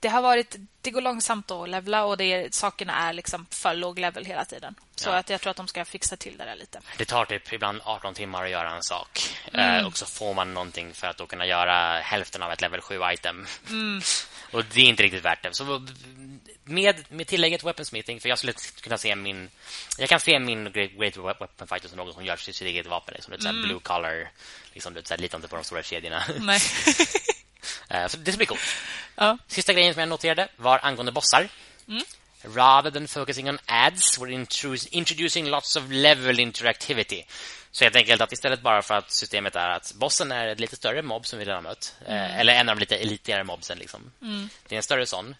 det har varit... Det går långsamt att levla och det är, sakerna är liksom för låg level hela tiden. Så Ja. att jag tror att de ska fixa till det där lite. Det tar typ ibland 18 timmar att göra en sak. Mm. Eh, och så får man någonting för att då kunna göra hälften av ett level 7-item. Mm. och det är inte riktigt värt det. Så med, med tillägget weaponsmithing, för jag skulle kunna se min... Jag kan se min Great, great Weapon Fighter som någon som gör sitt eget vapen. Liksom, Mm. blue collar. Liksom, är litar inte på de stora kedjorna. Nej. Eh, så det ska bli coolt. ja. Sista grejen som jag noterade var angående bossar. Mm. Rather than focusing on ads, we're introducing lots of level interactivity. Så helt enkelt att istället bara för att systemet är att bossen är ett lite större mobb som vi redan mött. Eh, eller en av de lite elitigare mobsen. Liksom. Det är en större sån.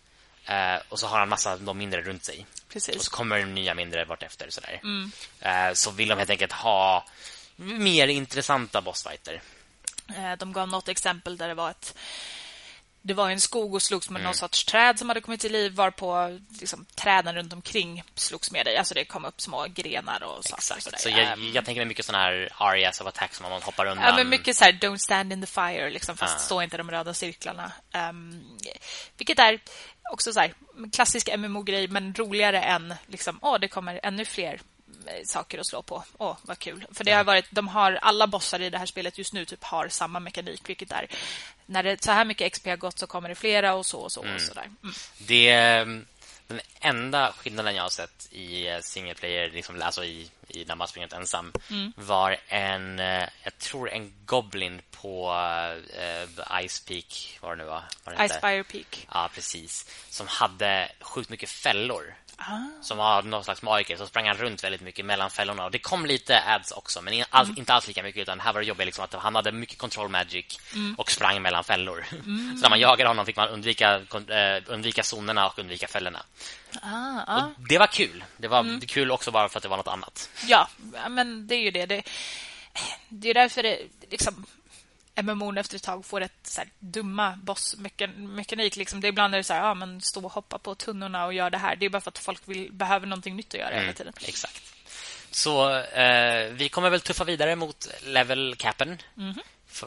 Eh, och så har han massa de mindre runt sig. Precis. Och så kommer nya mindre vartefter. Sådär. Eh, så vill de helt enkelt ha mer intressanta bossfighter. Eh, De gav något exempel där det var ett det var en skog och slogs med någon sorts träd som hade kommit till liv varpå liksom, träden runt omkring slogs med dig. Alltså det kom upp små grenar och saker. Exakt. sådär. Så jag, Ehm, jag tänker mig mycket sådana här areas of attack som om man hoppar undan. Ja, men mycket så här, don't stand in the fire, liksom, fast Ah. stå inte de röda cirklarna. Um, vilket är också så här, klassisk MMO-grej, men roligare än liksom, åh, det kommer ännu fler saker att slå på. Åh, vad kul. För det har varit, de har, alla bossar i det här spelet just nu typ har samma mekanik, vilket är när det så här mycket XP har gått så kommer det flera och så och så och så där. Mm. Det ehm, den enda skillnaden jag har sett i eh, single player, liksom, alltså i, i när man sprungit ensam, Mm. var en, eh, jag tror en goblin på uh, Ice Peak, vad det nu var. Vad. Icefire Peak. Ja, precis. Som hade sjukt mycket fällor. Ah. Som var någon slags magiker. Så sprang han runt väldigt mycket mellan fällorna. Och det kom lite ads också, men all, inte alls lika mycket. Utan här var det jobbiga liksom att han hade mycket control magic och sprang mellan fällor. så när man jagade honom fick man undvika, eh, undvika zonerna och undvika fällorna. Ah, ah. Och det var kul. Det var kul också bara för att det var något annat. Ja, men det är ju det. Det, det är därför det liksom MMO efter ett tag får ett så här, dumma bossmekanik. Liksom. Det är ibland är det så här, ja, men stå och hoppa på tunnorna och gör det här. Det är bara för att folk vill, behöver någonting nytt att göra hela tiden. Exakt. Så eh, vi kommer väl tuffa vidare mot level capen.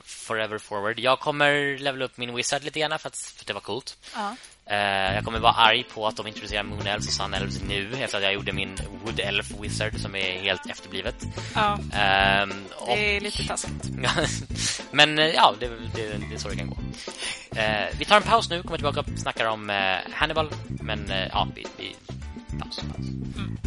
forever forward. Jag kommer levela upp min wizard lite grann för att, för att det var coolt. Ja. Uh, jag kommer vara arg på att de introducerar Moon Elves och Sun Elves nu efter att jag gjorde min Wood Elf Wizard som är helt efterblivet. Ja. Um, det är lite taskigt. Men uh, ja, det, det, det är så det kan gå. Uh, vi tar en paus nu, kommer tillbaka och snackar om Hannibal. Men ja, vi, vi paus. paus. Mm.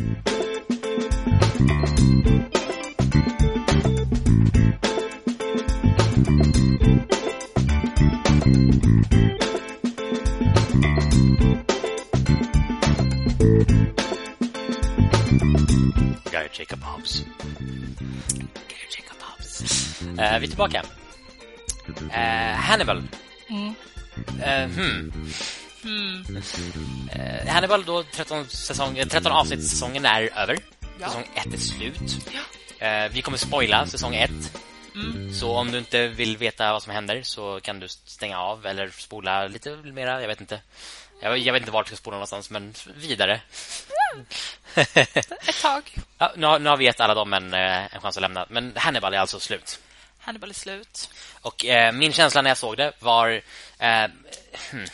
Jacob Hobbs. Jacob Hobbs. Uh, vi är tillbaka. Uh, Hannibal. Mm. Uh, hmm. Mm. Uh, Hannibal då 13 säsong 13 avsnitt säsongen är över. Ja. Säsong 1 är slut. Ja. Uh, vi kommer spoila säsong 1. Mm. Så om du inte vill veta vad som händer så kan du stänga av eller spola lite mera, jag vet inte. Jag, jag vet inte vart du ska spola någonstans men vidare. Ett tag. Ja, nu, nu har vi gett alla dem en, eh, en chans att lämna. Men Hannibal är alltså slut. Hannibal är slut. Och eh, min känsla när jag såg det var... Eh, hmm.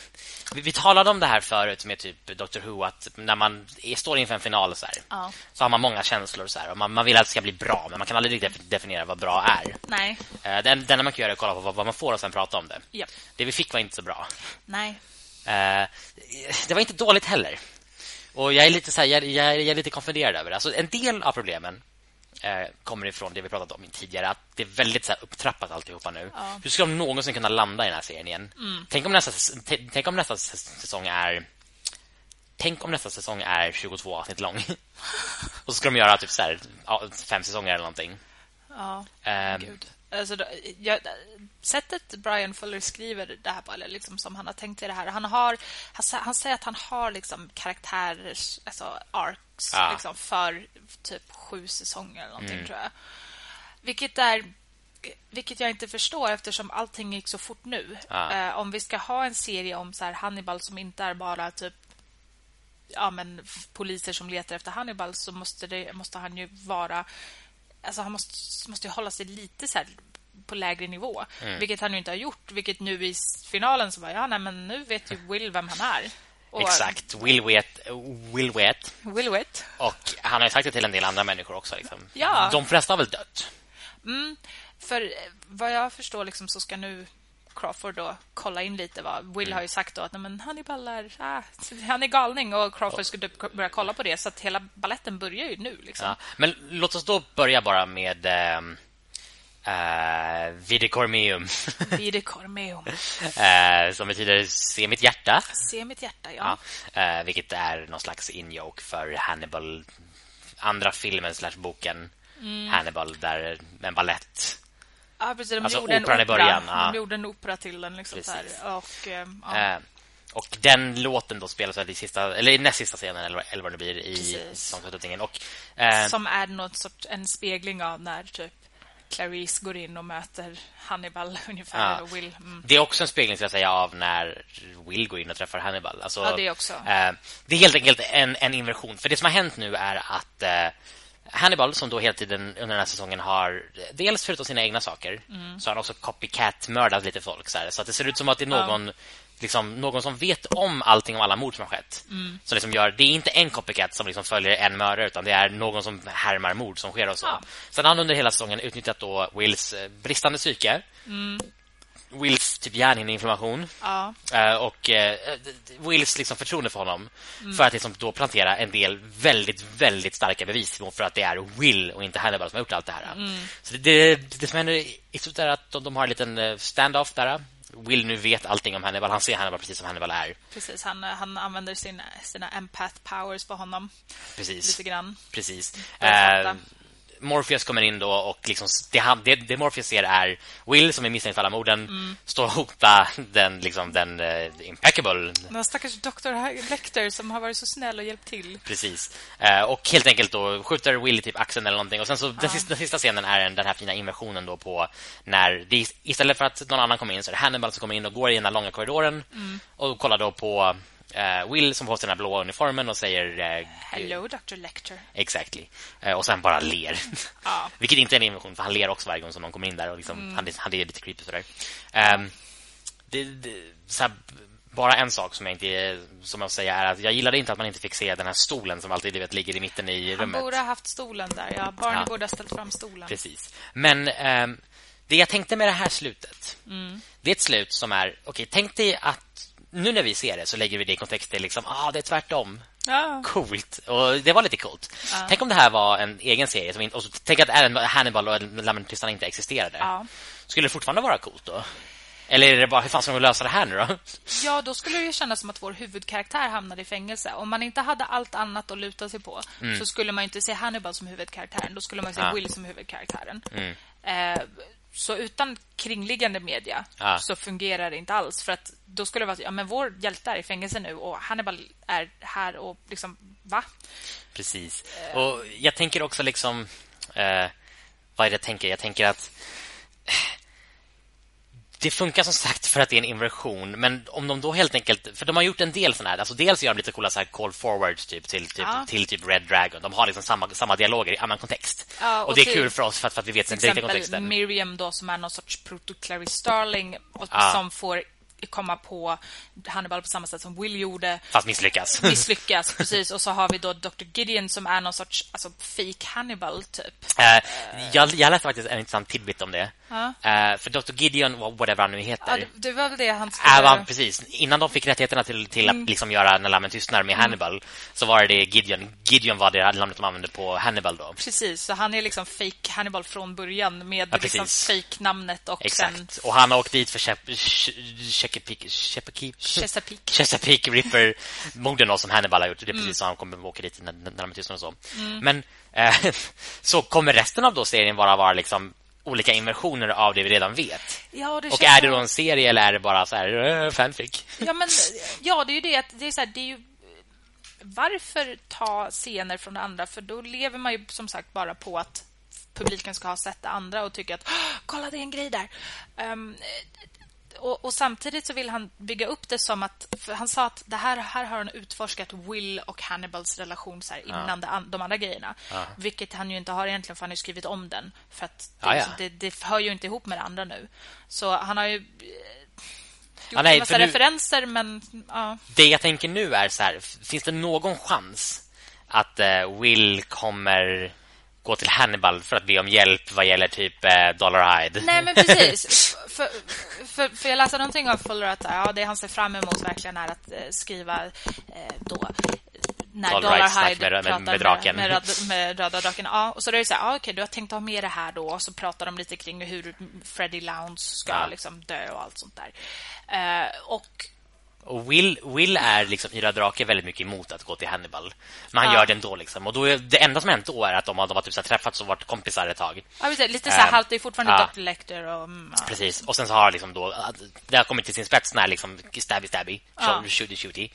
vi, vi, talade om det här förut med typ Dr. Who att när man är, står inför en final så, här, ja. så har man många känslor så här, och man, man, vill att det ska bli bra men man kan aldrig riktigt definiera vad bra är. Nej. Eh, det enda man kan göra är att kolla på vad, vad, man får och sen prata om det. Yep. Det vi fick var inte så bra. Nej. Eh, det var inte dåligt heller. Och jag är lite så här, jag, jag, jag, är lite konfunderad över det. Alltså en del av problemen eh, kommer ifrån det vi pratat om tidigare att det är väldigt så här, upptrappat alltihopa nu. Ja. Hur ska de någonsin kunna landa i den här serien igen? Mm. Tänk om nästa tänk om nästa säsong är Tänk om nästa säsong är 22 avsnitt lång. och så ska de göra typ så här, fem säsonger eller någonting. Ja. Um, Gud. Alltså, jag, sättet Brian Fuller skriver det här på, eller liksom som han har tänkt i det här. Han har han, han säger att han har liksom karaktärers alltså arcs ja. liksom, för typ sju säsonger eller någonting mm. tror jag. Vilket är vilket jag inte förstår eftersom allting gick så fort nu. Ja. Eh, om vi ska ha en serie om så Hannibal som inte är bara typ ja men poliser som letar efter Hannibal så måste det måste han ju vara alltså han måste, måste hålla sig lite så på lägre nivå. Mm. Vilket han inte har gjort. Vilket nu i finalen så var ja, nej, men nu vet ju Will vem han är. Och, Exakt, Will vet, Will vet. Will vet. Och han har ju sagt det till en del andra människor också. Liksom. Ja. De flesta har väl dött? Mm, för vad jag förstår liksom, så ska nu Crawford då kolla in lite vad Will mm. har ju sagt då att men Hannibal är ah, han är galning och Crawford skulle typ börja kolla på det så att hela balletten börjar ju nu liksom. Ja, men låt oss då börja bara med eh, Uh, Videcormeum. Videcormeum. uh, som betyder se mitt hjärta. Se mitt hjärta, ja. ja uh, vilket är någon slags injoke för Hannibal. Andra filmen slash boken mm. Hannibal där en ballett Ja, precis. De alltså, gjorde en opera. I början, ja. De gjorde en opera till den. Liksom, och, eh, ja. eh, och den låten då spelas i sista eller i näst sista scenen eller, eller vad det blir i sångavslutningen och eh, som är något sorts en spegling av när typ Clarice går in och möter Hannibal ungefär ja. Will. Mm. Det är också en spegling jag säga av när Will går in och träffar Hannibal. Alltså, ja, det är också. Eh, det är helt enkelt en, en inversion. För det som har hänt nu är att eh, Hannibal som då hela tiden under den här säsongen har dels förutom sina egna saker mm. så har han också copycat-mördat lite folk så, här, så att det ser ut som att det är någon ja. liksom, någon som vet om allting om alla mord som har skett. Mm. Så liksom gör det är inte en copycat som liksom följer en mördare utan det är någon som härmar mord som sker och så. Ja. Sen har han under hela säsongen utnyttjat då Wills eh, bristande psyke. Wills typ hjärnhinneinflammation ja. uh, och uh, Wills liksom förtroende för honom mm. för att liksom då plantera en del väldigt, väldigt starka bevis för att det är Will och inte Hannibal som har gjort allt det här. Mm. Så det, det, det som händer i slutet är att de, de har en liten eh, stand-off där. Will nu vet allting om Hannibal. Han ser Hannibal precis som Hannibal är. Precis, han, han använder sina, sina empath powers för honom. Precis. Lite grann. Precis. Morpheus kommer in då och liksom, det, det, det Morpheus ser är Will som är misstänkt för alla morden mm. står och hotar den, liksom, den uh, impeccable. Den stackars Dr. Lecter som har varit så snäll och hjälpt till. Precis. Uh, och helt enkelt då skjuter Will i typ axeln eller någonting. Och sen så ja. den, sista, den sista scenen är den här fina inversionen då på när det, istället för att någon annan kommer in så är det Hannibal som kommer in och går i den här långa korridoren mm. och kollar då på Will som har den här blåa uniformen och säger... Uh, Hello, Dr. Lecter. Exactly. Uh, och sen bara ler. Ja. Vilket inte är en invasion, för han ler också varje gång som någon kommer in där. Och liksom, Mm. han, är, han är lite creepy sådär. Um, det, det, så här, bara en sak som jag inte som jag säger är att jag gillade inte att man inte fick se den här stolen som alltid vet, ligger i mitten i Han rummet. borde ha haft stolen där. Ja, Barney Ja. borde ha ställt fram stolen. Precis. Men ehm, det jag tänkte med det här slutet, Mm. det är ett slut som är... Okej, tänk dig att nu när vi ser det så lägger vi det i kontext till liksom, ah, det är tvärtom. Ja. Coolt. Och det var lite coolt. Ja. Tänk om det här var en egen serie som inte, och så, tänk att även Hannibal och Lammentystarna inte existerade. Ja. Skulle det fortfarande vara coolt då? Eller är det bara, hur fan ska de lösa det här nu då? Ja, då skulle det ju kännas som att vår huvudkaraktär hamnade i fängelse. Om man inte hade allt annat att luta sig på så skulle man inte se Hannibal som huvudkaraktären. Då skulle man se Mm. Ja. Will som huvudkaraktären. Mm. Eh, så utan kringliggande media Ja. så fungerar det inte alls. För att då skulle det vara ja men vår hjälte är i fängelse nu och Hannibal är här och liksom, va? Precis. Och jag tänker också liksom... Eh, vad är det jag tänker? Jag tänker att... Det funkar som sagt för att det är en inversion Men om de då helt enkelt För de har gjort en del sådana här alltså Dels gör de lite coola så här call forwards typ, till, typ, Ja. till typ Red Dragon De har liksom samma, samma dialoger i annan kontext Ja, och, och det är kul för oss för att, för att vi vet den direkta kontexten Miriam då som är någon sorts proto-Clarice Starling och Ja. som får komma på Hannibal på samma sätt som Will gjorde Fast misslyckas misslyckas. precis. Och så har vi då Dr. Gideon som är någon sorts alltså, fake Hannibal, typ. Eh, jag, jag läste faktiskt en intressant tidbit om det Ja. Eh, För Dr. Gideon, whatever han nu heter Ja, det, var väl det han skulle... Äh, va, precis. Innan de fick rättigheterna till, till Mm. att liksom göra När lammen tystnar med Hannibal Så var det Gideon Gideon var det namnet de använde på Hannibal då Precis, så han är liksom fake Hannibal från början med Ja, liksom precis. fake-namnet och Exakt. sen Och han har åkt dit för Sh- Chesapeake Chesapeake Chesapeake. Chesapeake Ripper morden då som Hannibal har gjort. Det är Mm. precis så han kommer åka dit när, när de tystnar och så. Men eh, så kommer resten av då serien bara vara liksom olika inversioner av det vi redan vet. Ja, det Och är det som- då en serie eller är det bara så här eh, fanfic? Ja, men ja, det är ju det att det är så här, det är ju varför ta scener från det andra? För då lever man ju som sagt bara på att publiken ska ha sett det andra och tycka att "Åh, kolla, det är en grej där. Ehm, och, och samtidigt så vill han bygga upp det som att... Han sa att det här, här har han utforskat Will och Hannibals relation så här, innan an, de andra grejerna. Vilket han ju inte har egentligen, för han har skrivit om den. För att det, Ja, ja. det, det hör ju inte ihop med det andra nu. Så han har ju eh, gjort Ja, nej, en massa nu- referenser, men... Ja. Det jag tänker nu är så här, finns det någon chans att eh, Will kommer gå till Hannibal för att be om hjälp vad gäller typ eh, Dollar Hyde? Nej, men precis. för, för, för jag läste någonting av Fuller att ja, det han ser fram emot verkligen är att eh, skriva eh, då när All Dollar right, Hyde med- med- pratar med draken. med, röda, med röda draken. Ja, och så är det så här, ja, okej, du har tänkt ha med det här då. Och så pratar de lite kring hur Freddie Lounge ska Ja. liksom dö och allt sånt där. Eh, och Och Will, Will är liksom Röda Drake väldigt mycket emot att gå till Hannibal. Men han Ja. gör det ändå liksom. Och då är, det enda som hänt då är att de har, de har typ så träffats och varit kompisar ett tag. ja, precis, lite så här det är fortfarande ja. Dr. Lecter och... mm, Ja. Precis. Och sen så har liksom då det har kommit till sin spets när liksom stabby stabby, Ja. Mm. shooty shooty,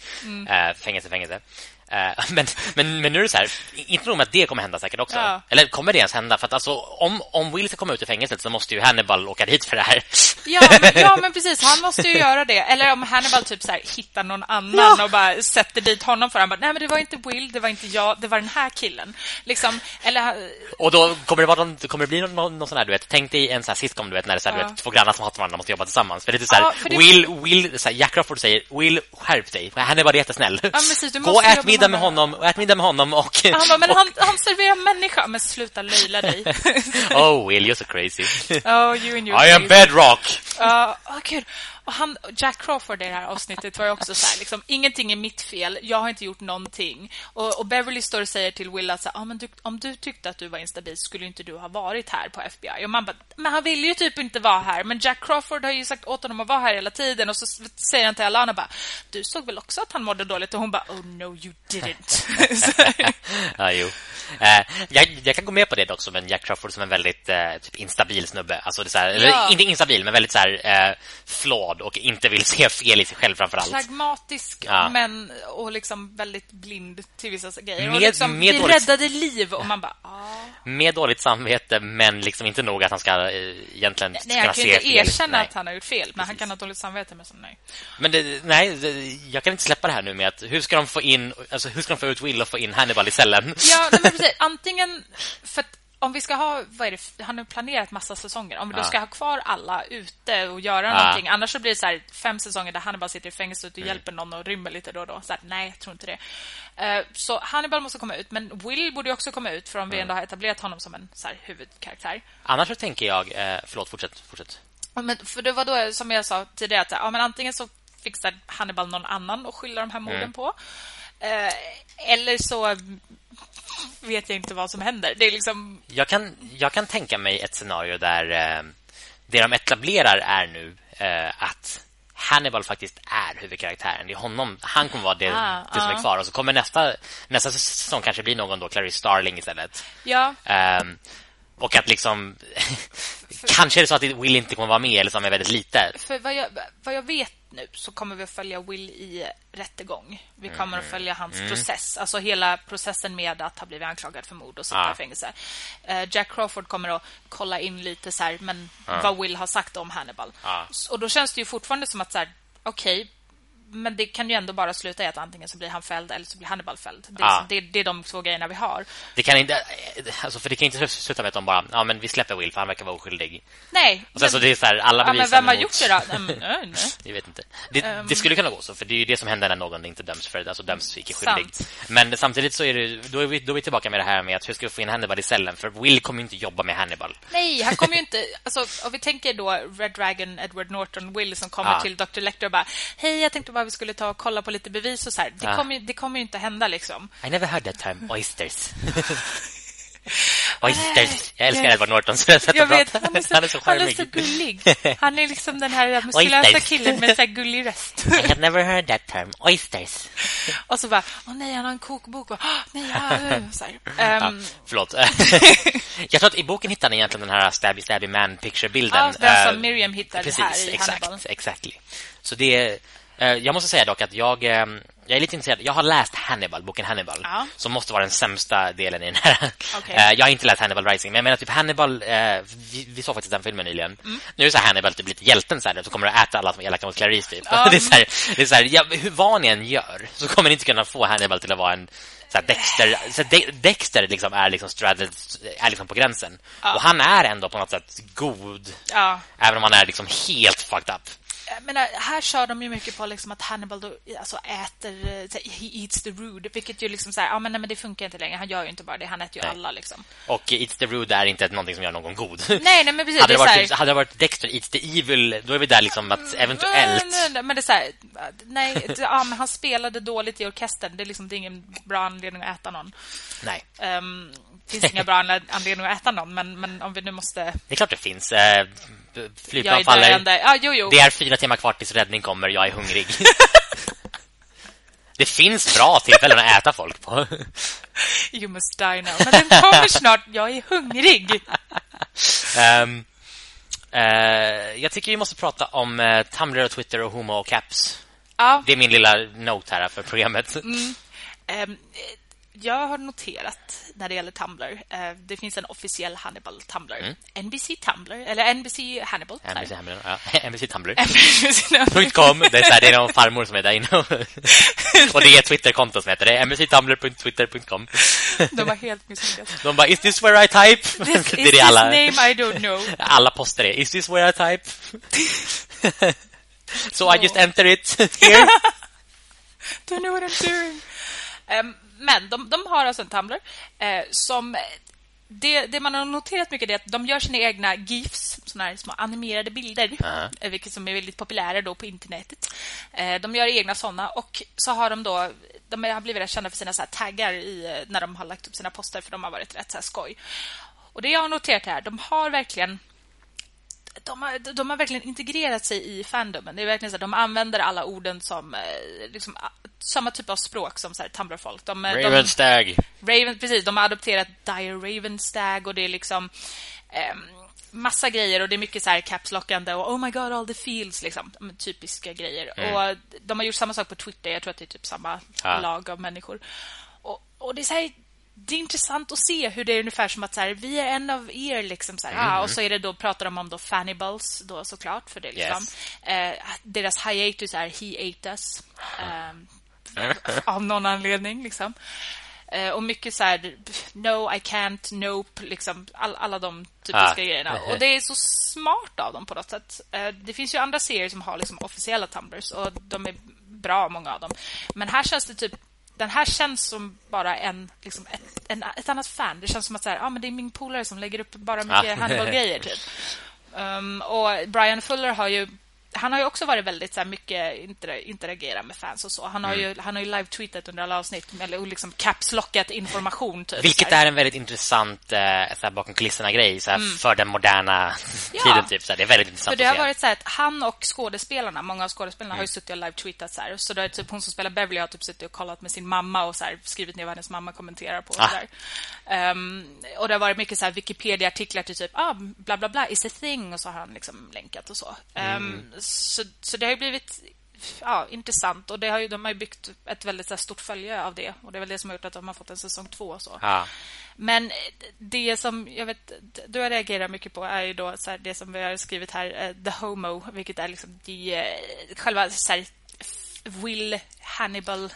eh, fängelse fängelse. Eh, men, men, men nu är det så här, inte nog med att det kommer hända säkert också. Ja. Eller kommer det ens hända? För att alltså, om, om Will ska komma ut ur fängelset så måste ju Hannibal åka dit för det här. Ja men, ja, men precis. Han måste ju göra det. Eller om Hannibal typ så här, hittar någon annan och bara sätter dit honom för han bara, nej men det var inte Will, det var inte jag, det var den här killen. Liksom, eller... Och då kommer det, vara någon, kommer det bli någon, någon, sån här, du vet, tänk dig en sån här sitcom, du vet, när det är så här, Ja. du vet, två grannar som hatar varandra måste jobba tillsammans. För det är typ så här, Ja, det- Will, Will, så här, Jack Crawford säger, Will, skärp dig. Han är jättesnäll. precis, du Gå måste ät jobba middag med honom, och ät middag med honom och... Han bara, men och, han, han serverar människa. Men sluta löjla dig. Oh, Will, you're so crazy. oh, you and your I am crazy. bedrock! Ja, åh, gud. Och han, Jack Crawford i det här avsnittet var ju också så här, liksom, ingenting är mitt fel, jag har inte gjort någonting. Och, och Beverly står och säger till Will att så här, ah, men du, om du tyckte att du var instabil skulle inte du ha varit här på FBI. Och man bara, men han vill ju typ inte vara här. Men Jack Crawford har ju sagt åt honom att vara här hela tiden. Och så säger han till Alana bara, du såg väl också att han mådde dåligt? Och hon bara, oh no you didn't. Ja, jo. Eh, jag, jag kan gå med på det också, men Jack Crawford som en väldigt eh, typ instabil snubbe. Alltså det är så här, eller Ja. inte instabil, men väldigt så här eh, flawed. Glad och inte vill se fel i sig själv framförallt. Pragmatisk, ja. men och liksom väldigt blind till vissa grejer. Med, och liksom, med vi dåligt, räddade liv och man bara... Ah. Med dåligt samvete, men liksom inte nog att han ska eh, egentligen nej, kunna han kan se inte fel. erkänna Nej. att han har gjort fel, men han kan ha dåligt samvete med som nej. Men det, nej, det, jag kan inte släppa det här nu med att hur ska de få in alltså hur ska de få ut Will och få in Hannibal i cellen? Ja, men precis. Antingen för att om vi ska ha, vad är det, han har planerat massa säsonger. Om vi då Ja. ska ha kvar alla ute och göra Ja. någonting. Annars så blir det så här fem säsonger där Hannibal sitter i fängelset och Mm. hjälper någon och rymmer lite då och då. Så här, nej, jag tror inte det. Eh, så Hannibal måste komma ut. Men Will borde ju också komma ut för om vi ändå har etablerat honom som en så här, huvudkaraktär. Annars så tänker jag eh, förlåt, fortsätt, fortsätt. Men för det var då, som jag sa tidigare, att ja, men antingen så fixar Hannibal någon annan och skyller de här morden Mm. på. Eh, eller så vet jag inte vad som händer. Det är liksom... Jag kan, jag kan tänka mig ett scenario där eh, det de etablerar är nu eh, att Hannibal faktiskt är huvudkaraktären. Det är honom, han kommer vara det, Ah, det som ah. är kvar. Och så kommer nästa, nästa säsong kanske bli någon då, Clarice Starling istället. Ja, Ehm, och att liksom... kanske är det så att Will inte kommer vara med eller som är väldigt lite. för vad jag, vad jag vet nu så kommer vi att följa Will i rättegång. Vi kommer Mm. att följa hans process. Alltså hela processen med att ha blivit anklagad för mord och sitta Ja. i fängelse. Eh, Jack Crawford kommer att kolla in lite så här, men vad Will har sagt om Hannibal. S- Och då känns det ju fortfarande som att så här, okej, men det kan ju ändå bara sluta i att antingen så blir han fälld eller så blir Hannibal fälld. Det är, Ja. det, det är de två grejerna vi har. Det kan inte... Alltså för det kan inte sluta med att de bara... Ja, men vi släpper Will för han verkar vara oskyldig. Nej. Och sen så det är så här, alla ja, men vem har gjort det då? Men, nej, nej. Jag vet inte. Det, Ehm. det skulle kunna gå så, för det är ju det som händer när någon inte döms för alltså döms icke skyldig. Sant. Men samtidigt så är det, då är, vi, då är vi tillbaka med det här med att hur ska vi få in Hannibal i cellen? För Will kommer ju inte jobba med Hannibal. Nej, han kommer ju inte... Alltså, om vi tänker då Red Dragon, Edward Norton, Will som kommer Ja. till Dr. Lecter och bara Hej, jag tänkte bara vi skulle ta och kolla på lite bevis och så här. Det, Ja. kommer, det kommer ju inte hända liksom. I never heard that term, oysters. oysters. Jag älskar Jag- Edward Norton så jag sätter Jag vet, han är så, han är så han är charmig. så gullig. Han är liksom den här muskulösa killen med så gullig röst. I have never heard that term, oysters. Och så bara, åh nej, han har en kokbok och nej, ja, så här. Ja, förlåt. jag tror att i boken hittar ni egentligen den här Stabby Stabby Man picture-bilden. Ja, den som Eh, Miriam hittade Precis, här i Hannibal. exakt, exactly. Så det eh, jag måste säga dock att jag eh, jag är lite intresserad. Jag har läst Hannibal, boken Hannibal, Ja. som måste vara den sämsta delen i den här. Okej. Eh, jag har inte läst Hannibal Rising, men jag menar typ Hannibal eh, vi, vi såg faktiskt den filmen nyligen. Mm. Nu är så Hannibal typ lite hjälten så här, så kommer att äta alla som är elaka mot Clarice typ. Ja. det är så här, det är så här ja, hur vad ni än gör så kommer ni inte kunna få Hannibal till att vara en så här Dexter, så De- Dexter liksom är liksom straddled, är liksom på gränsen. Ja. Och han är ändå på något sätt god. Även om han är liksom helt fucked up. Menar, här kör de ju mycket på liksom att Hannibal då, alltså äter, eh, så här, he eats the rude, vilket ju liksom så här, ja men nej men det funkar inte längre. Han gör ju inte bara det, han äter ju Nej. alla liksom. Och It's the Rude är inte någonting som gör någon god. Nej, nej men precis. hade, det det varit, här, typ, hade det varit Dexter Eats the Evil, då är vi där liksom att eventuellt... Nej, nej, men det är så här, nej, det- ja, men han spelade dåligt i orkestern. Det är liksom det är ingen bra anledning att äta någon. Nej, Um, finns inga bra anled- anledningar att äta någon, men, men om vi nu måste... det är klart det finns. Eh, flygplan faller. Ja, jo, jo. Det är fyra timmar kvar tills räddning kommer. Jag är hungrig. det finns bra tillfällen att äta folk på. You must die now. Men den kommer snart. Jag är hungrig. Ehm, eh, jag tycker vi måste prata om eh, Tumblr och Twitter och Homo och Caps. Ja, Det är min lilla note här för programmet. Ehm, jag har noterat när det gäller Tumblr. eh, det finns en officiell Hannibal Tumblr. Mm. NBC Tumblr, eller NBC Hannibal. NBC Hamilton, ja. NBC Tumblr. .com, det är, så här, det är någon farmor som är där inne. och det är ett Twitterkonto som heter det. mbctumblr.twitter.com. De var helt misslyckade. De bara, is this where I type? This det is är det his alla, name I don't know. alla poster är. Is this where I type? so I just enter it here. Don't know what I'm doing. Ehm, men de, de har alltså en Tumblr eh, som... Det, det man har noterat mycket är att de gör sina egna GIFs, såna här små animerade bilder, eh, vilket som är väldigt populära då på internetet. Eh, de gör egna såna och så har de då de har blivit rätt kända för sina så taggar i, eh, när de har lagt upp sina poster för de har varit rätt så skoj. Och det jag har noterat här, de har verkligen de har, de har verkligen integrerat sig i fandomen. Det är verkligen så att de använder alla orden som eh, liksom, ah, samma typ av språk som så här, Tumblr-folk. De, eh, de, Ravenstag. Raven, precis, de har adopterat Dire Ravenstag och det är liksom... ehm, massa grejer och det är mycket så här capslockande och oh my god all the feels liksom, typiska grejer. Mm. Och de har gjort samma sak på Twitter. Jag tror att det är typ samma ja. lag av människor. Och, och det är så här, det är intressant att se hur det är ungefär som att så här, vi är en av er liksom så här, mm. ah, och så är det då pratar de om då Fannibals då såklart för det liksom. Yes. Eh, deras hiatus är he ate us. Eh, av någon anledning liksom. Eh, och mycket så här no I can't nope liksom all, alla de typiska ah. grejerna och det är så smart av dem på något sätt. Eh, det finns ju andra serier som har liksom officiella tumblers och de är bra många av dem. Men här känns det typ den här känns som bara en, liksom ett, en, ett annat fan. Det känns som att så här, ah, men det är min polare som lägger upp bara mycket ah. handbollgrejer. Typ. Um, och Brian Fuller har ju han har ju också varit väldigt så här, mycket interagera med fans och så. Han har mm. ju han har ju live tweetat under alla avsnitt eller liksom capslockat information typ, Vilket är en väldigt intressant eh, så bakom kulisserna grej så mm. för den moderna ja. tiden typ så här, det är väldigt intressant för det har varit så att han och skådespelarna, många av skådespelarna mm. har ju suttit och live tweetat så här. Så då är typ hon som spelar Beverly har typ suttit och kollat med sin mamma och så här, skrivit ner vad hennes mamma kommenterar på ah. så um, och det har varit mycket så här Wikipedia artiklar till typ ah bla bla bla is a thing och så har han liksom länkat och så. Um, så, så det har blivit ja, intressant och det har ju, de har ju byggt ett väldigt här, stort följe av det och det är väl det som har gjort att de har fått en säsong två så. Ja. Men det som jag vet du har reagerat mycket på är ju då så här, det som vi har skrivit här uh, The Homo vilket är liksom de, uh, själva så här, Will Hannibal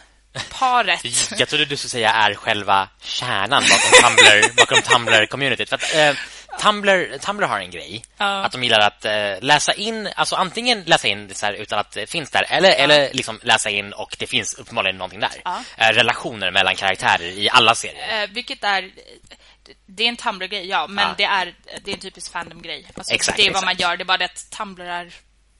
paret. Jag trodde du skulle säga är själva kärnan bakom Tumblr, bakom Tumblr-communityt. För att, eh, Tumblr, Tumblr har en grej uh. att de gillar att eh, läsa in, alltså antingen läsa in det så här, utan att det finns där eller, uh. eller liksom läsa in och det finns uppenbarligen någonting där. Uh. Eh, relationer mellan karaktärer i alla serier. Eh, vilket är det är en Tumblr-grej, ja, men det är det är en typisk fandom-grej. Alltså, exakt, det är exakt. vad man gör, det är bara det att Tumblr är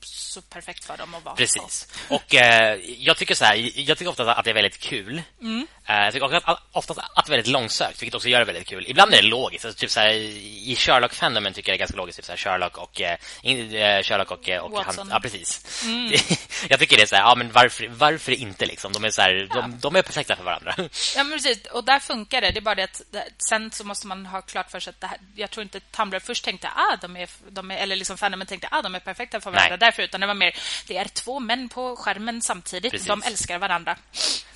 så perfekt för dem att vara Precis. Och eh, jag tycker så här, jag tycker ofta att det är väldigt kul. Mm. Eh, jag tycker att, oftast att det är väldigt långsökt, vilket också gör det väldigt kul. Ibland är det logiskt. Alltså, typ så här, I Sherlock-fandomen tycker jag det är ganska logiskt. Typ så här, Sherlock och, eh, eh Sherlock och, och han, ja, precis. Mm. jag tycker det är så här, ja, men varför, varför inte liksom? De är, så här, ja. de, de, är perfekta för varandra. ja, men precis. Och där funkar det. Det är bara det att sen så måste man ha klart för sig att det här, jag tror inte Tumblr först tänkte, ah, de är, de är eller liksom fandomen tänkte, ah, de är perfekta för varandra. Därför, utan det var mer, det är två män på skärmen samtidigt. Precis. De älskar varandra.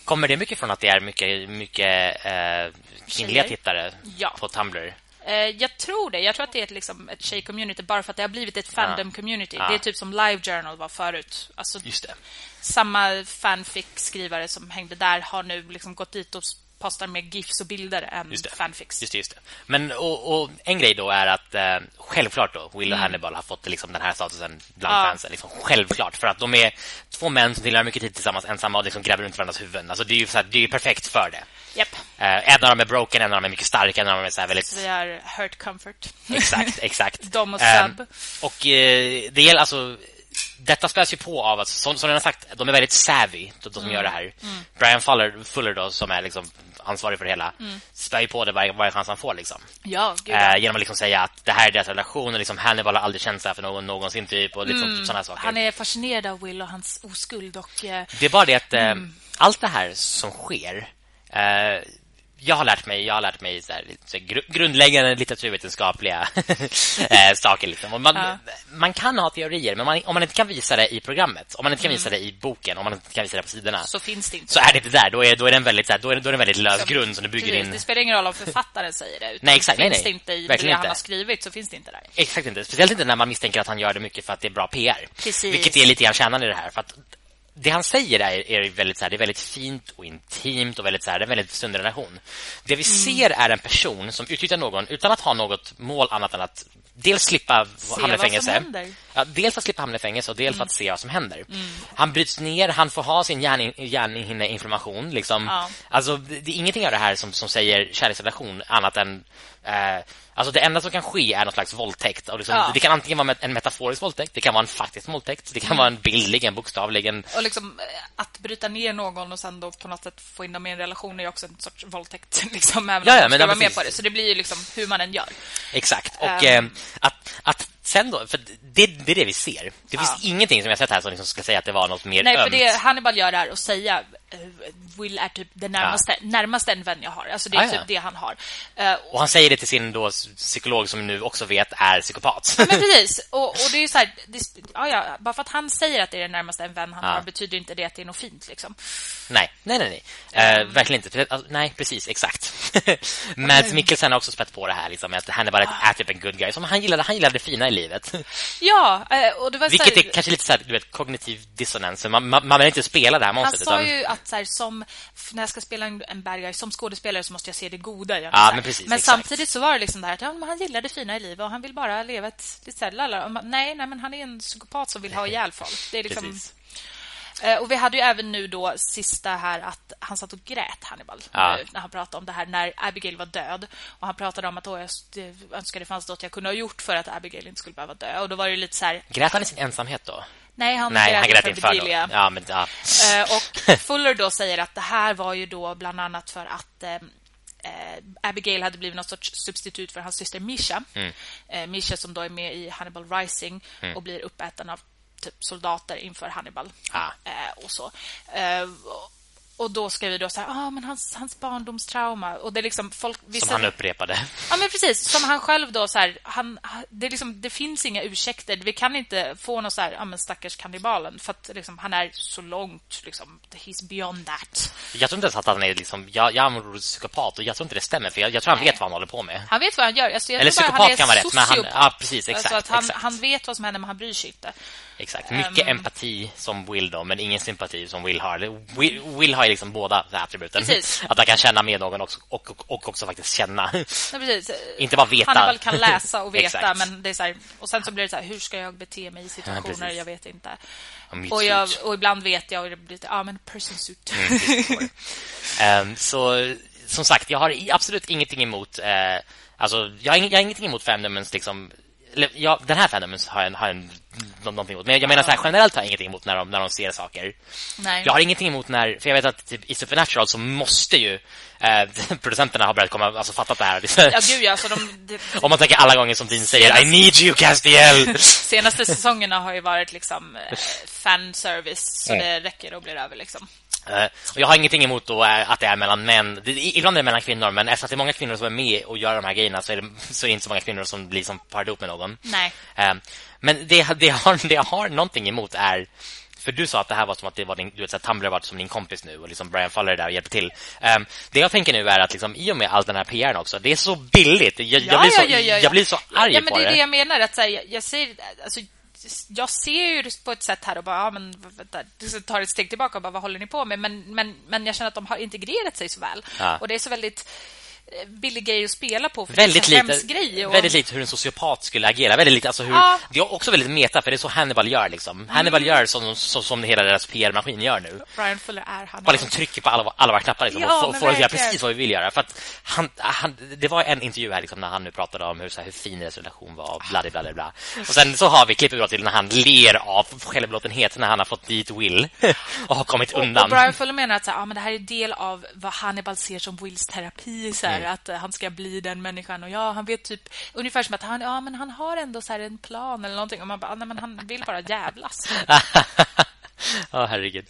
Kommer det mycket från att det är mycket, mycket eh, kvinnliga tittare ja. på Tumblr? Eh, jag tror det. Jag tror att det är ett, liksom, ett tjej-community bara för att det har blivit ett fandom-community. Ja. Det är typ som Live Journal var förut. Alltså, Just det. Samma fanfic-skrivare som hängde där har nu liksom gått dit och postar mer GIFs och bilder än just fanfics. Just det, just det. Men och, och en grej då är att eh, självklart då Will och mm. Hannibal har fått liksom, den här statusen bland ja. fansen. Liksom, självklart. För att de är två män som tillhör mycket tid tillsammans ensamma och liksom gräver runt varandras huvuden. Alltså, det, är ju så här, det är perfekt för det. Yep. Eh, en av dem är broken, en av dem är mycket stark, en av dem är så här väldigt... Vi är hurt comfort. Exakt, exakt. de och sub. Um, och eh, det gäller alltså detta späs ju på av att, som, som jag har sagt, de är väldigt savvy, de, de som mm. gör det här. Mm. Brian Fuller, Fuller då, som är liksom ansvarig för det hela, mm. spär på det varje, varje chans han får. Liksom. Ja, eh, genom att liksom säga att det här är deras relation och liksom Hannibal har aldrig känt sig för någon någonsin typ och liksom, mm. sådana saker. Han är fascinerad av Will och hans oskuld. Och, eh, det är bara det att eh, mm. allt det här som sker eh, jag har lärt mig, jag har lärt mig så här, så grundläggande litteraturvetenskapliga eh, saker liksom. man, ja. man kan ha teorier, men man, om man inte kan visa det i programmet, om man inte kan visa mm. det i boken, om man inte kan visa det på sidorna, så finns det inte. Så är det inte där. Då är då är det en väldigt så här, då är då är det en väldigt lös så, grund som du bygger in. Det spelar ingen roll om författaren säger det, nej, exakt, finns nej, nej. det inte i Verkligen det han har skrivit så finns det inte där. Exakt inte. Speciellt inte när man misstänker att han gör det mycket för att det är bra PR. Precis. Vilket är lite grann kärnan i det här för att det han säger är, är väldigt så här, det är väldigt fint och intimt och väldigt så här, det är en väldigt sund relation. Det vi mm. ser är en person som utnyttjar någon utan att ha något mål annat än att dels slippa se hamna i fängelse. Ja, dels att slippa hamna i fängelse och dels mm. att se vad som händer. Mm. Han bryts ner, han får ha sin hjärnhinneinflammation liksom. Ja. Alltså det är ingenting av det här som som säger kärleksrelation annat än eh, Alltså det enda som kan ske är någon slags våldtäkt. Och liksom, ja. Det kan antingen vara en metaforisk våldtäkt, det kan vara en faktisk våldtäkt, det kan vara en bildlig, en bokstavlig. En... Och liksom, eh, att bryta ner någon och sen då på något sätt få in dem i en relation är också en sorts våldtäkt. Liksom, även ja, ja, men vara med på det. Så det blir ju liksom hur man än gör. Exakt. Och eh, att, att sen då, för det, det är det vi ser. Det finns ja. ingenting som jag sett här som liksom ska säga att det var något mer Nej, för det Hannibal gör är att säga eh, Will är typ det närmaste, ja. närmaste en vän jag har. Alltså det är ah, typ ja. det han har. Uh, och han säger det till sin då psykolog som nu också vet är psykopat. Men precis. Och, och det är ju så här, det, ja, ja, bara för att han säger att det är det närmaste en vän han har betyder inte det att det är något fint liksom. Nej, nej, nej. nej. Uh, verkligen inte. Alltså, nej, precis, exakt. Mads Mikkelsen har också spett på det här liksom, att han är bara ett, är typ en good guy. Som han gillade, han gillade det fina i livet. Ja, och det var Vilket är kanske lite så här, du vet, kognitiv dissonans. Man, man, man vill inte spela det här monstret. Han sa ju att så här, som, när jag ska spela en, en bad som skådespelare så måste jag se det goda. Jag ja, men precis, men samtidigt så var det liksom det här att ja, han gillar det fina i livet och han vill bara leva ett lite nej, nej, men han är en psykopat som vill ha ihjäl folk. Det är liksom... Eh, och vi hade ju även nu då sista här att han satt och grät Hannibal ja. Eh, när han pratade om det här när Abigail var död och han pratade om att jag önskade det fanns något jag kunde ha gjort för att Abigail inte skulle behöva dö och då var det lite så här Grät han i sin ensamhet då? Nej, han Nej, grät, han grät inför Bedelia. Ja, men ja. Eh, och Fuller då säger att det här var ju då bland annat för att eh, Abigail hade blivit någon sorts substitut för hans syster Misha. Mm. Eh, Misha som då är med i Hannibal Rising mm. och blir uppäten av typ soldater inför Hannibal. Ah. Eh, och så. Och då ska vi då säga, ah, men hans, hans barndomstrauma. Och det är liksom folk, vissa... Som han upprepade. Ja, men precis. Som han själv då, så här, han, det, är liksom, det finns inga ursäkter. Vi kan inte få någon så här, ah, men stackars kannibalen. För att liksom, han är så långt, liksom, he's beyond that. Jag tror inte ens att han är liksom, jag, jag är psykopat och jag tror inte det stämmer. För jag, jag tror han Nej. vet vad han håller på med. Han vet vad han gör. Alltså, Eller psykopat kan vara rätt, men han, ja, precis, exakt. Alltså att han, exakt. han vet vad som händer, men han bryr sig inte. Exakt. Mycket um, empati som Will då, men ingen sympati som Will har. Will, Will har ju liksom båda attributen. Precis. Att han kan känna med någon också, och, och, och också faktiskt känna. Ja. Inte bara veta. Hannibal kan läsa och veta, men det är så här, och sen så blir det så här, hur ska jag bete mig i situationer? Ja, jag vet inte. Och, jag, och ibland vet jag och det blir ja men person suit. Mm, um, så som sagt, jag har absolut ingenting emot uh, alltså jag har, jag har ingenting emot fandomens liksom eller, ja, den här fandomen har jag, har jag någonting emot. Men jag menar så här, generellt har jag ingenting emot när de, när de ser saker. Nej. Jag har ingenting emot när, för jag vet att typ, i Supernatural så måste ju eh, producenterna ha börjat komma, alltså fattat det här. Ja, gud, alltså de, de, Om man tänker alla gånger som Dean säger, I need you, Castiel! Senaste säsongerna har ju varit liksom eh, fanservice, så mm. det räcker och blir över liksom. Uh, och jag har ingenting emot då eh, att det är mellan män. Det, ibland är det mellan kvinnor, men efter att det är många kvinnor som är med och gör de här grejerna så är det, så är det inte så många kvinnor som blir som par ihop med någon. Nej. Uh, men det, det, har, det jag har någonting emot är för du sa att det här var som att det var din, du vet, så Tumblr var som din kompis nu och liksom Brian Faller där och hjälper till. Um, det jag tänker nu är att liksom, i och med all den här PRn också, det är så billigt. Jag, ja, jag blir, så, ja, ja, jag blir så arg ja, men på det. är det jag menar. Att, så här, jag, jag säger, alltså, jag ser ju det på ett sätt här och bara, ja, men vänta, tar ett steg tillbaka och bara, vad håller ni på med? Men, men, men jag känner att de har integrerat sig så väl. Och det är så väldigt billig grej att spela på för väldigt det är lite, grej och... väldigt lite hur en sociopat skulle agera väldigt lite alltså hur ja. det är också väldigt meta för det är så Hannibal gör liksom. Mm. Hannibal gör som, som, som hela deras PR-maskin gör nu. Brian Fuller är Hannibal. Bara liksom trycker på alla alla våra knappar liksom, ja, och får oss göra precis vad vi vill göra för att han, han det var en intervju här liksom, när han nu pratade om hur så här, hur fin deras relation var bla bla bla bla. Och sen så har vi klippet till när han ler av självbelåtenhet när han har fått dit Will och har kommit undan. Och, och Brian Fuller menar att så här, ja, men det här är del av vad Hannibal ser som Wills terapi så här, mm. att uh, han ska bli den människan och ja, han vet typ ungefär som att han ja, men han har ändå så en plan eller någonting och man bara nej, men han vill bara jävlas. Ja, oh, herregud.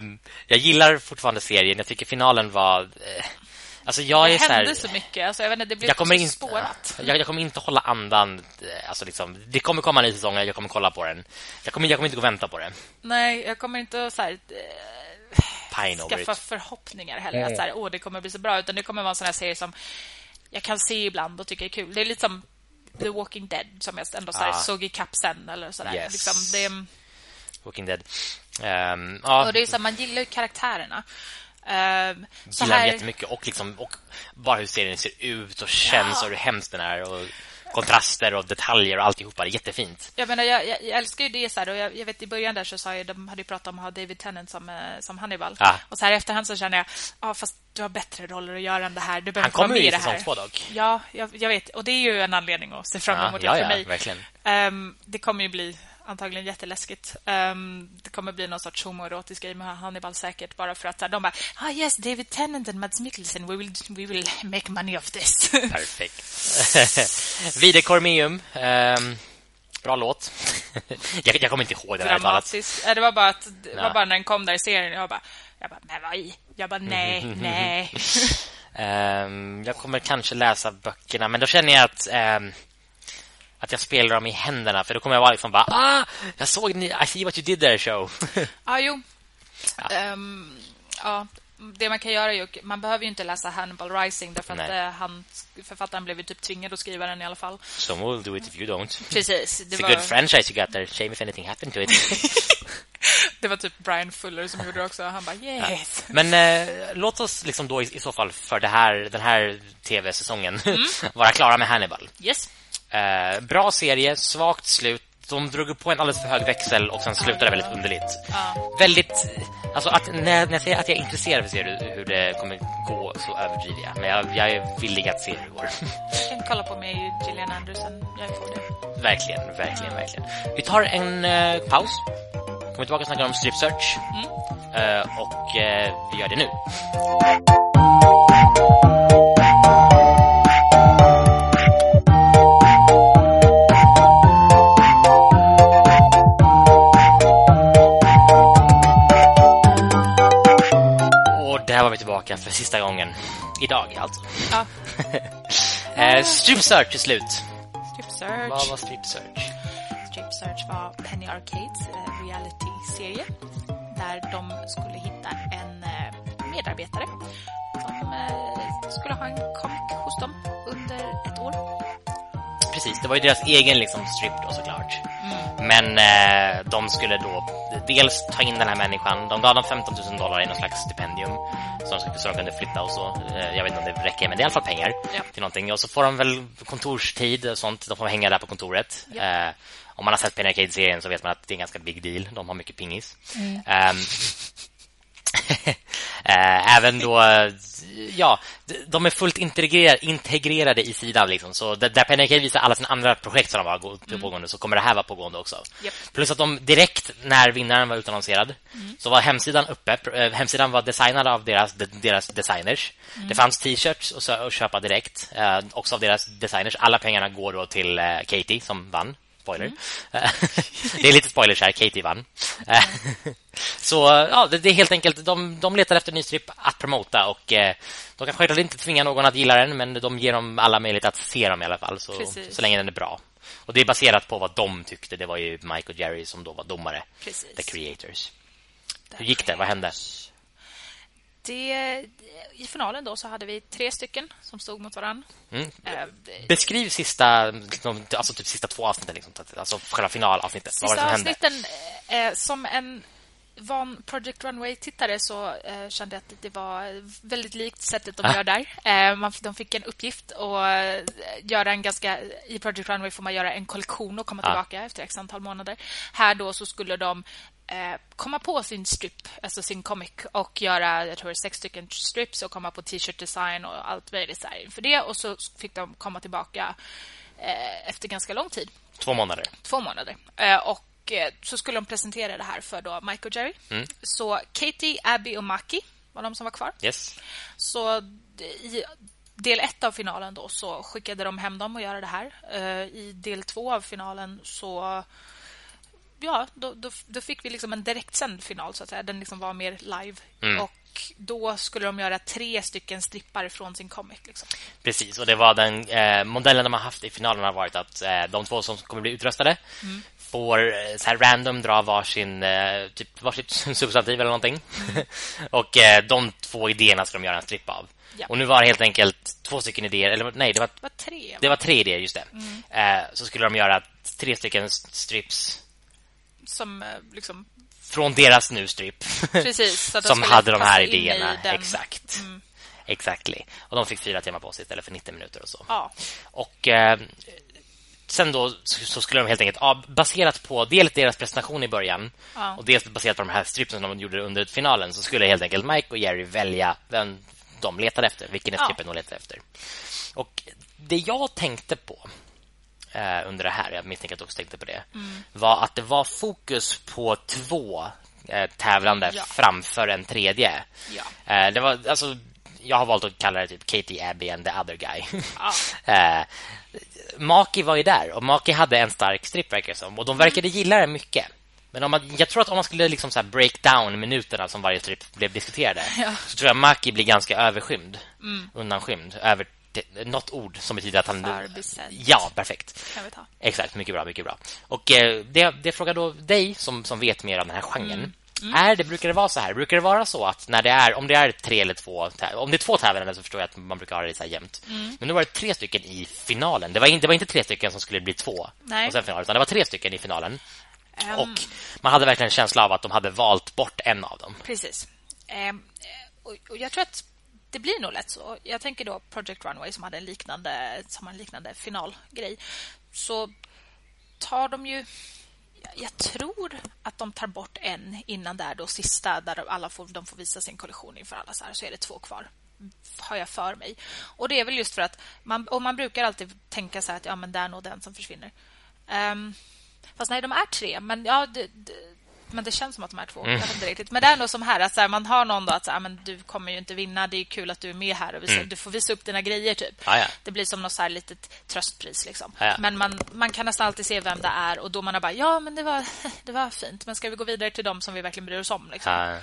Um, jag gillar fortfarande serien. Jag tycker finalen var uh, Alltså jag det är så här, så mycket. Alltså jag vet inte, det blev jag kommer så inte, spårat. Jag, jag, kommer inte hålla andan eh, alltså liksom, det kommer komma en ny säsong jag kommer kolla på den. Jag kommer jag kommer inte gå och vänta på det. Nej, jag kommer inte så här skaffa förhoppningar heller mm. att så här, åh, det kommer bli så bra utan det kommer vara en sån här serie som jag kan se ibland och tycker är kul. Det är lite som The Walking Dead som jag ändå så här, ah. såg i kapp sen eller så där. Yes. Liksom, det... Walking Dead. Um, ah. Och det är så man gillar ju karaktärerna. Um, så gillar här... jättemycket och liksom och bara hur serien ser ut och känns ja. och hur hemskt den är och kontraster och detaljer och alltihopa. Det är jättefint. Jag menar, jag, jag, jag älskar ju det så här, och jag, jag, vet i början där så sa jag, de hade ju pratat om att ha David Tennant som, eh, som Hannibal. Ah. Och så här efterhand så känner jag, ja fast du har bättre roller att göra än det här. Du behöver Han kommer ju i säsong två dock. Ja, jag, jag, vet. Och det är ju en anledning att se fram emot ja, det för ja, mig. Verkligen. Um, det kommer ju bli antagligen jätteläskigt. Um, det kommer bli någon sorts homoerotisk grej med Hannibal säkert bara för att de bara ah yes David Tennant and Mads Mikkelsen we will we will make money of this. Perfekt. Vide Cormeum um, bra låt. jag, jag kommer inte ihåg det Dramatiskt. Det var bara att det var bara när den kom där i serien jag bara Jag bara, men vad i? Jag bara, nej, nej. um, jag kommer kanske läsa böckerna, men då känner jag att um, att jag spelar dem i händerna för då kommer jag vara liksom bara ah, jag såg ni I see what you did there show. ah, jo. Ja. Um, ja, det man kan göra är ju, man behöver ju inte läsa Hannibal Rising därför Nej. att eh, han, författaren blev ju typ tvingad att skriva den i alla fall. Some will do it if you don't. Precis. Det It's var... a good franchise you got there. Shame if anything happened to it. det var typ Brian Fuller som gjorde det också. Han bara, yes. Ja. Men eh, låt oss liksom då i, i, så fall för det här, den här tv-säsongen mm. vara klara med Hannibal. Yes. Eh, bra serie, svagt slut de drog på en alldeles för hög växel och sen slutade väldigt underligt. Ja. Väldigt alltså att när, när jag säger att jag är intresserad för ser hur det kommer gå så överdriver jag. Men jag, jag är villig att se hur det går. Jag kan kolla på mig Gillian Anderson. Jag på det. Verkligen, verkligen, verkligen. Vi tar en uh, paus. Kommer tillbaka och snackar om strip search. Mm. Uh, och uh, vi gör det nu. Här var vi tillbaka för sista gången. Idag alltså. Ja. eh, strip Search till slut. Strip Search. Vad var Strip Search? Strip Search var Penny Arcades eh, reality-serie. Där de skulle hitta en eh, medarbetare som eh, skulle ha en comic hos dem under ett år. Precis, det var ju deras egen liksom, strip då såklart. Men eh, de skulle då dels ta in den här människan. De gav dem 15 000 dollar i någon slags stipendium så de, så de kunde flytta och så. Eh, jag vet inte om det räcker, men det är i alla fall pengar ja. till någonting. Och så får de väl kontorstid och sånt. De får hänga där på kontoret. Ja. Eh, om man har sett Penny Arcade-serien så vet man att det är en ganska big deal. De har mycket pingis. Mm. Um, även då ja, de är fullt integrerade, integrerade i sidan liksom. Så där Penny Arcade visar alla sina andra projekt som de har mm. pågående så kommer det här vara pågående också. Yep. Plus att de direkt när vinnaren var utannonserad mm. så var hemsidan uppe. Eh, hemsidan var designad av deras, deras designers. Mm. Det fanns t-shirts att köpa direkt eh, också av deras designers. Alla pengarna går då till eh, Katie som vann spoiler. Mm. det är lite spoilers här, Katie vann. så ja, det är helt enkelt de, de letar efter en ny strip att promota och eh, de kan självklart inte tvinga någon att gilla den men de ger dem alla möjlighet att se dem i alla fall så, så länge den är bra. Och det är baserat på vad de tyckte. Det var ju Mike och Jerry som då var domare. Precis. The creators. Hur gick det? Vad hände? Det, I finalen då så hade vi tre stycken som stod mot varandra. Mm. Eh, Beskriv sista, liksom, alltså typ sista två avsnitten, liksom, alltså själva finalavsnittet. Sista Vad var det som avsnitten, hände? Eh, som en van Project Runway-tittare så eh, kände jag att det var väldigt likt sättet de ah. gör där. Eh, man, de fick en uppgift att eh, göra en ganska... I Project Runway får man göra en kollektion och komma ah. tillbaka efter x antal månader. Här då så skulle de komma på sin strip, alltså sin comic och göra, jag tror sex stycken strips och komma på t-shirt design och allt möjligt så för det. Och så fick de komma tillbaka eh, efter ganska lång tid. Två månader. Två månader. Eh, och eh, så skulle de presentera det här för då Mike och Jerry. Mm. Så Katie, Abby och Maki var de som var kvar. Yes. Så i del ett av finalen då så skickade de hem dem och göra det här. I del två av finalen så ja, då, då, då, fick vi liksom en direktsänd final så att säga. Den liksom var mer live. Mm. Och då skulle de göra tre stycken strippar från sin comic. Liksom. Precis, och det var den eh, modellen de har haft i finalen har varit att eh, de två som kommer bli utröstade mm. får eh, så här random dra varsin eh, typ varsitt substantiv eller någonting. Mm. och eh, de två idéerna ska de göra en stripp av. Ja. Och nu var det helt enkelt två stycken idéer eller nej, det var, det var tre. Det var tre idéer just det. Mm. Eh, så skulle de göra tre stycken strips som eh, liksom från deras nu strip. Precis, som hade de här idéerna exakt. Mm. Exactly. Och de fick fyra timmar på sig istället för 90 minuter och så. Ja. Och eh, sen då så skulle de helt enkelt ja, baserat på dels deras presentation i början ja. och dels baserat på de här stripsen de gjorde under finalen så skulle helt enkelt Mike och Jerry välja vem de letade efter, vilken är strippen ja. de letade efter. Och det jag tänkte på eh, under det här, jag misstänker att du också tänkte på det, mm. var att det var fokus på två eh, tävlande ja. framför en tredje. Ja. Eh, det var alltså jag har valt att kalla det typ Katie Abby and the other guy. Ja. eh, Maki var ju där och Maki hade en stark strip som och de verkade gilla det mycket. Men om man, jag tror att om man skulle liksom så break down minuterna som varje strip blev diskuterade Ja. så tror jag Maki blir ganska överskymd. Mm. Undanskymd. Över något ord som betyder att han... Förbisedd. Ja, perfekt. Kan vi ta. Exakt, mycket bra, mycket bra. Och eh, det, det frågar då dig som, som vet mer om den här genren. Mm. Är det, brukar det vara så här? Brukar det vara så att när det är, om det är tre eller två Om det är två tävlande så förstår jag att man brukar ha det så här jämnt. Mm. Men nu var det tre stycken i finalen. Det var, in, det var inte tre stycken som skulle bli två Nej. och sen final, utan det var tre stycken i finalen. Ehm, Och man hade verkligen en känsla av att de hade valt bort en av dem. Precis. Och, och jag tror att det blir nog lätt så. Jag tänker då Project Runway som hade en liknande, som hade en liknande finalgrej. Så tar de ju... jag- tror att de tar bort en innan det då sista där alla får, de får visa sin kollektion inför alla. Så, här, så är det två kvar har jag för mig. Och det är väl just för att man, och man brukar alltid tänka så här att ja, men det är nog den som försvinner. Um, fast nej, de är tre. Men ja, det, det, men det känns som att de är två. Jag vet inte riktigt. Men det är nog som här att så här, man har någon då att så här, men du kommer ju inte vinna. Det är kul att du är med här och visa, du får visa upp dina grejer typ. Ja, ja. Det blir som något så här litet tröstpris liksom. Ja, ja. Men man, man kan nästan alltid se vem det är och då man är bara ja, men det var det var fint. Men ska vi gå vidare till dem som vi verkligen bryr oss om liksom? Ja.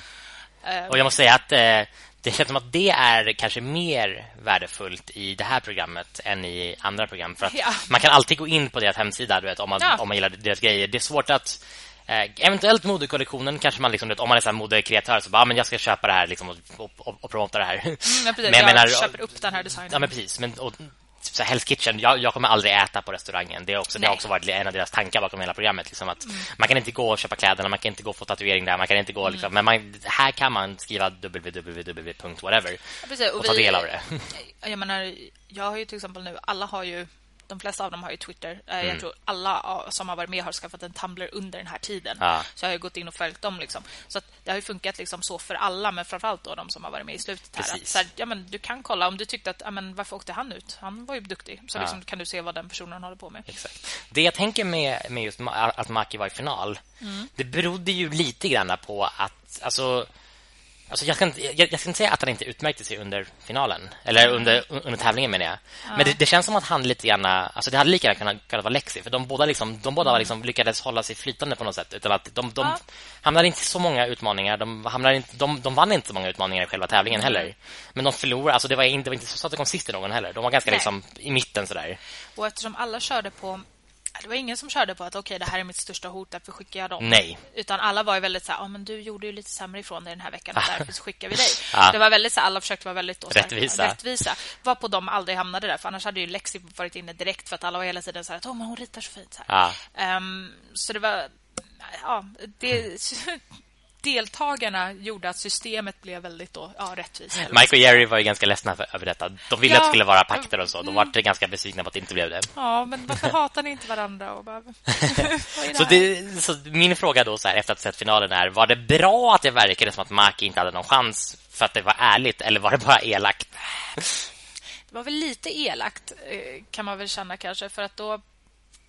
Ehm, Och jag måste säga att eh, det känns som att det är kanske mer värdefullt i det här programmet än i andra program. För att Ja. Man kan alltid gå in på deras hemsida du vet, om, man, Ja. om man gillar deras grejer. Det är svårt att... Eh, eventuellt modekollektionen kanske man liksom, om man är så här modekreatör så bara, ah, men jag ska köpa det här liksom, och, och, och, och promota det här. Mm, precis. Men jag jag menar- köper upp den här designen. Ja, men precis. Men, och, typ så här, Hell's Kitchen, jag, jag kommer aldrig äta på restauranger. Det, är också, det har. Mm. också varit en av deras tankar bakom hela programmet. Liksom att Man kan inte gå och köpa kläderna, man kan inte gå och få tatuering där, man kan inte gå... Liksom, men man, här kan man skriva www.whatever Ja, precis. och ta vi- del av det. Jag menar, jag har ju till exempel nu, alla har ju de flesta av dem har ju Twitter. Eh, Mm. Jag tror alla som har varit med har skaffat en Tumblr under den här tiden. Ja. Så jag har ju gått in och följt dem. Liksom. Så det har ju funkat liksom så för alla, men framförallt då de som har varit med i slutet. Här. Att, så här, ja, men du kan kolla om du tyckte att ja, men, varför åkte han ut? Han var ju duktig. Så Ja. liksom, kan du se vad den personen håller på med. Exakt. Det jag tänker med, med just att Maki var i final, det berodde ju lite grann på att... Alltså, alltså jag, ska inte, jag, jag ska inte säga att han inte utmärkte sig under finalen. Eller under, under tävlingen, menar jag. Men det, det känns som att han lite grann... Alltså det hade lika gärna kunnat, kunnat vara Lexi. För de båda, liksom, de båda liksom lyckades hålla sig flytande på något sätt. Utan att de, de Ja. hamnade inte så många utmaningar. De, hamnade inte, de, de vann inte så många utmaningar i själva tävlingen heller. Men de förlorade. Alltså det, var inte, det var inte så att de kom sist i någon heller. De var ganska Nej. liksom i mitten sådär. Och eftersom alla körde på... Det var ingen som körde på att okej, det här är mitt största hot, därför skickar jag dem. Nej. Utan alla var ju väldigt så här, ah, men du gjorde ju lite sämre ifrån dig den här veckan därför så skickar vi dig. Ja. Det var väldigt så här, alla försökte vara väldigt då, så här, Rättvisa. rättvisa. Var på de aldrig hamnade där, för annars hade ju Lexi varit inne direkt för att alla var hela tiden så här, att, oh, men hon ritar så fint. Så, här. Ja. Ehm, så det var... Ja, det, deltagarna gjorde att systemet blev väldigt då, ja, rättvist. vad Mike och Jerry var ju ganska ledsna för, över detta. De ville Ja. att det skulle vara pakter och så. De var ganska besvikna på att det inte blev det. Ja, men varför hatar ni inte varandra? Och bara, Så, det, så min fråga då så här, efter att ha sett finalen är Var det bra att det verkade som att Maki inte hade någon chans För att det var ärligt Eller var det bara elakt? Det var väl lite elakt eh, kan man väl känna kanske för att då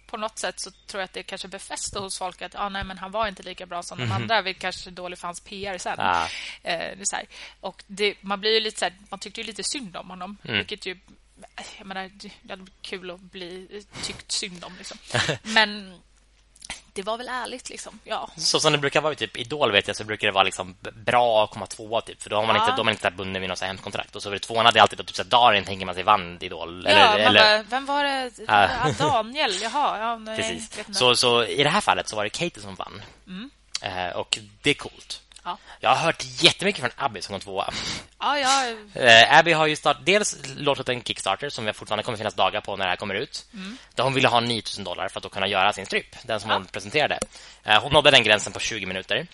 på något sätt så tror jag att det kanske befäste hos folk att ah, nej, men han var inte lika bra som de andra, vilket kanske är dåligt för hans PR sen. Ja. Eh, det är. Och det, man blir ju lite så här, man tyckte ju lite synd om honom, vilket ju jag menar, det hade blivit kul att bli tyckt synd om liksom. Men det var väl ärligt liksom. Ja. Så som det brukar vara i typ Idol vet jag Så brukar det vara liksom bra att komma tvåa typ För då har man Ja. inte, då man inte bunden vid något så här hemkontrakt Och så det tvåan hade alltid då, typ så här, Darin tänker man sig vann Idol eller, ja, man eller, bara, vem var det? Ja. Ja, Daniel, jaha. Ja, nej, Precis. Så, så i det här fallet så var det Katie som vann Mm. eh, Och det är coolt Ja. Jag har hört jättemycket från Abby som kom tvåa Ja, ja, Eh, Abby har ju start, dels låtit en Kickstarter som fortfarande kommer finnas dagar på när det här kommer ut. Där hon ville ha 9000 dollar för att kunna göra sin strip, den som hon presenterade. Eh, hon nådde den gränsen på 20 minuter.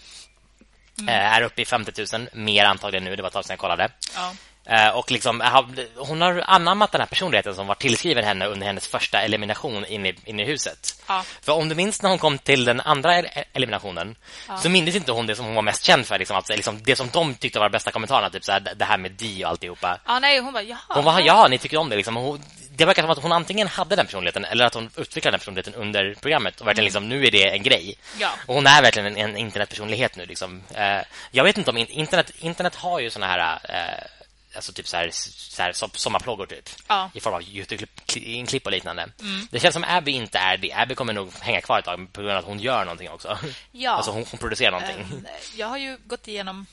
Eh, är uppe i 50 000, mer antagligen nu, det var ett tag sedan jag kollade. ja. Eh, och liksom, har- hon har anammat den här personligheten som var tillskriven henne under hennes första elimination inne i, inne i huset. Ja. För om du minns när hon kom till den andra el- eliminationen så minns inte hon det som hon var mest känd för. Liksom, alltså, liksom, det som de tyckte var de bästa kommentarerna, typ så här, det här med Di och alltihopa. Ja, nej, hon bara, jaha. Hon var, ja, ni tycker om det. Liksom. Hon, det verkar som att hon antingen hade den personligheten eller att hon utvecklade den personligheten under programmet. Och verkligen liksom, nu är det en grej. Ja. Och hon är verkligen en, en internetpersonlighet nu. Liksom. Eh, jag vet inte om in, internet, internet har ju såna här... Eh, alltså typ så här, så här sommarplågor typ. Ja. I form av YouTube-klipp och liknande. Mm. Det känns som Abby inte är det. Abby kommer nog hänga kvar ett tag på grund av att hon gör någonting också. Ja. Alltså hon, hon producerar någonting. Um, jag har ju gått igenom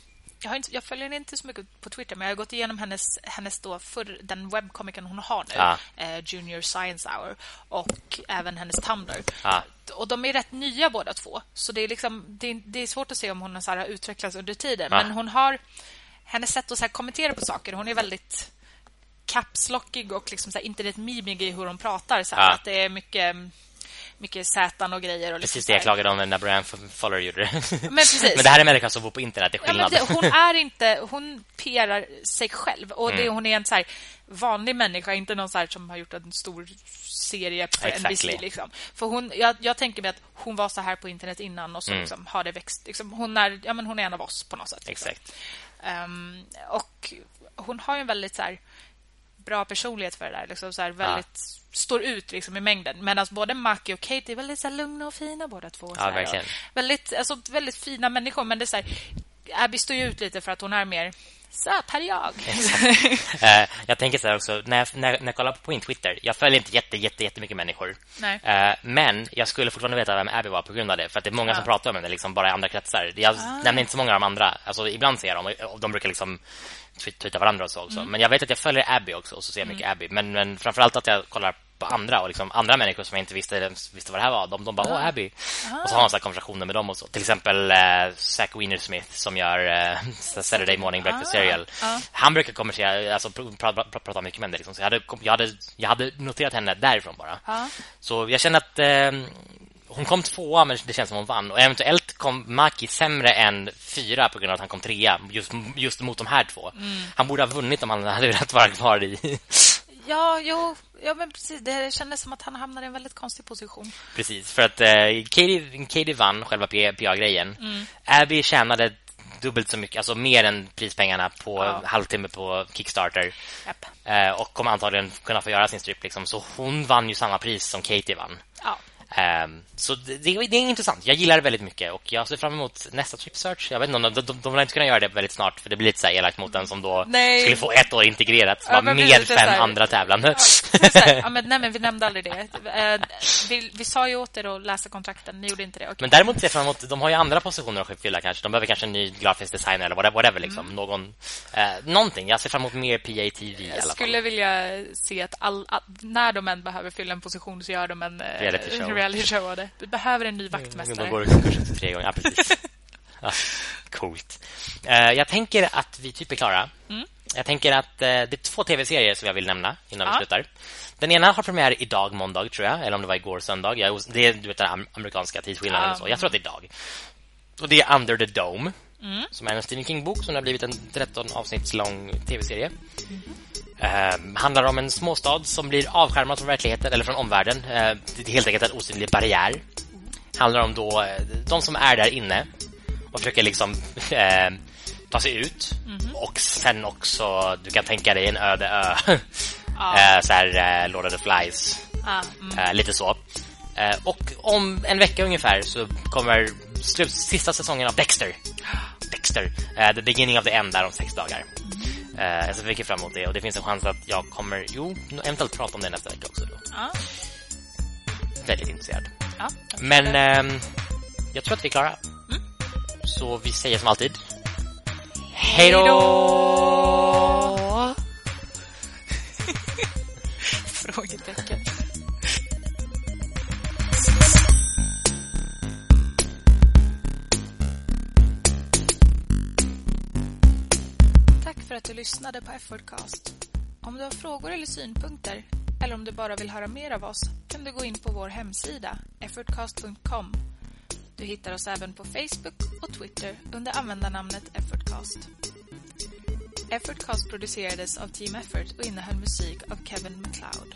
jag, inte, jag följer inte så mycket på Twitter men jag har gått igenom hennes, hennes då för den webbkomikern hon har nu, ja. eh, Junior Science Hour och även hennes Tumblr. Ja. Och de är rätt nya båda två. Så det är liksom det, det är svårt att se om hon har, så här, har utvecklats under tiden, ja. men hon har hennes sätt att så kommentera på saker. Hon är väldigt kapslockig och liksom, så här, internetmimig i hur hon pratar så här, att det är mycket mycket sätan och grejer. Och precis liksom det jag klagade om när Brian Fuller gjorde det. Men, precis. men det här är människan som bor på internet, det är skillnad. Ja, det, hon är inte, hon PRar sig själv. Och det, mm. hon är en så här, vanlig människa, inte någon så som har gjort en stor serie på exactly. NBC. Liksom. För hon, jag, jag, tänker mig att hon var så här på internet innan och så mm. liksom, har det växt. Liksom, hon, är, ja, men hon är en av oss på något sätt. Liksom. Exakt. Um, och hon har ju en väldigt så här, bra personlighet för det där. Liksom, så här, väldigt ja. står ut liksom, i mängden. Medan både Maki och Kate är väldigt så här, lugna och fina båda två. Ja, verkligen. väldigt, alltså, väldigt fina människor. Men det är så här, Abby står ju ut lite för att hon är mer söt, här är jag. uh, jag tänker så här också, när jag, när, när jag kollar på min Twitter, jag följer inte jätte, jätte, jättemycket människor. Nej. Uh, men jag skulle fortfarande veta vem Abby var på grund av det. För det är många ja. som pratar om henne liksom bara i andra kretsar. Jag ah. nämner inte så många av de andra. Alltså, ibland ser jag dem och de brukar liksom twittra varandra och så också. Mm. Men jag vet att jag följer Abby också och så ser jag mycket mm. Abby. Men, men framförallt att jag kollar på andra och liksom andra människor som jag inte visste, visste vad det här var. De, de bara, åh, Abby. Aha. Och så har man så konversationer med dem och så. Till exempel uh, Zach Wiener-Smith som gör uh, Saturday Morning Breakfast Cereal. Han brukar konversera, alltså prata, prata, prata mycket med det. Liksom. Så jag hade, jag, hade, jag hade noterat henne därifrån bara. Så jag känner att uh, hon kom tvåa men det känns som hon vann. Och eventuellt kom Maki sämre än fyra på grund av att han kom trea just, just mot de här två. Mm. Han borde ha vunnit om han hade velat vara kvar i... Ja, jo, ja, men precis. Det kändes som att han hamnade i en väldigt konstig position. Precis, för att eh, Katie, Katie vann själva PA-grejen. Mm. Abby tjänade dubbelt så mycket, alltså mer än prispengarna på ja. halvtimme på Kickstarter. Yep. Eh, och kommer antagligen kunna få göra sin strip liksom. Så hon vann ju samma pris som Katie vann. Ja. Um, så det, det, är intressant. Jag gillar det väldigt mycket och jag ser fram emot nästa Trip Search. Jag vet inte de, de, de vill inte kunna göra det väldigt snart för det blir lite så här elakt mot den som då nej. skulle få ett år integrerat ja, med fem andra tävlande. Ja, ja, men, nej, men vi nämnde aldrig det. Uh, vi, vi sa ju åt er att läsa kontrakten. Ni gjorde inte det. Okay. Men däremot ser jag fram emot, de har ju andra positioner att fylla kanske. De behöver kanske en ny grafisk designer eller whatever, whatever liksom. Mm. Någon, uh, någonting. Jag ser fram emot mer PATV. Jag skulle vilja se att, all, att när de än behöver fylla en position så gör de en reality show, reality show av det. Vi behöver en ny mm, vaktmästare. De går kursen tre gånger. Ja, precis. ja, coolt. Uh, jag tänker att vi typ är klara. Mm. Jag tänker att uh, det är två tv-serier som jag vill nämna innan ja. vi slutar. Den ena har premiär idag måndag tror jag, eller om det var igår söndag. Jag, det är du vet den amerikanska tidsskillnaden ja. så. Jag tror att det är idag. Och det är Under the Dome. Mm. Som är en Stephen King-bok som har blivit en 13 avsnitts lång tv-serie. Mm. Uh, handlar om en småstad som blir avskärmad från verkligheten eller från omvärlden. Uh, det är helt enkelt en osynlig barriär. Handlar om då uh, de som är där inne och försöker liksom ta sig ut. Mm. Och sen också, du kan tänka dig en öde ö. Ah. så här Lord of the Flies. Ah, mm. lite så. och om en vecka ungefär så kommer sista säsongen av Dexter. Dexter. the beginning of the end där om sex dagar. Eh, jag ser mycket fram emot det och det finns en chans att jag kommer, jo, eventuellt prata om det nästa vecka också. Då. Ja. Väldigt intresserad. Ja, Men eh, jag tror att vi är klara. Mm. Så vi säger som alltid. Hej då! Frågetecken. För att du lyssnade på Effortcast. Om du har frågor eller synpunkter eller om du bara vill höra mer av oss kan du gå in på vår hemsida effortcast.com. Du hittar oss även på Facebook och Twitter under användarnamnet Effortcast. Effortcast producerades av Team Effort och innehöll musik av Kevin MacLeod.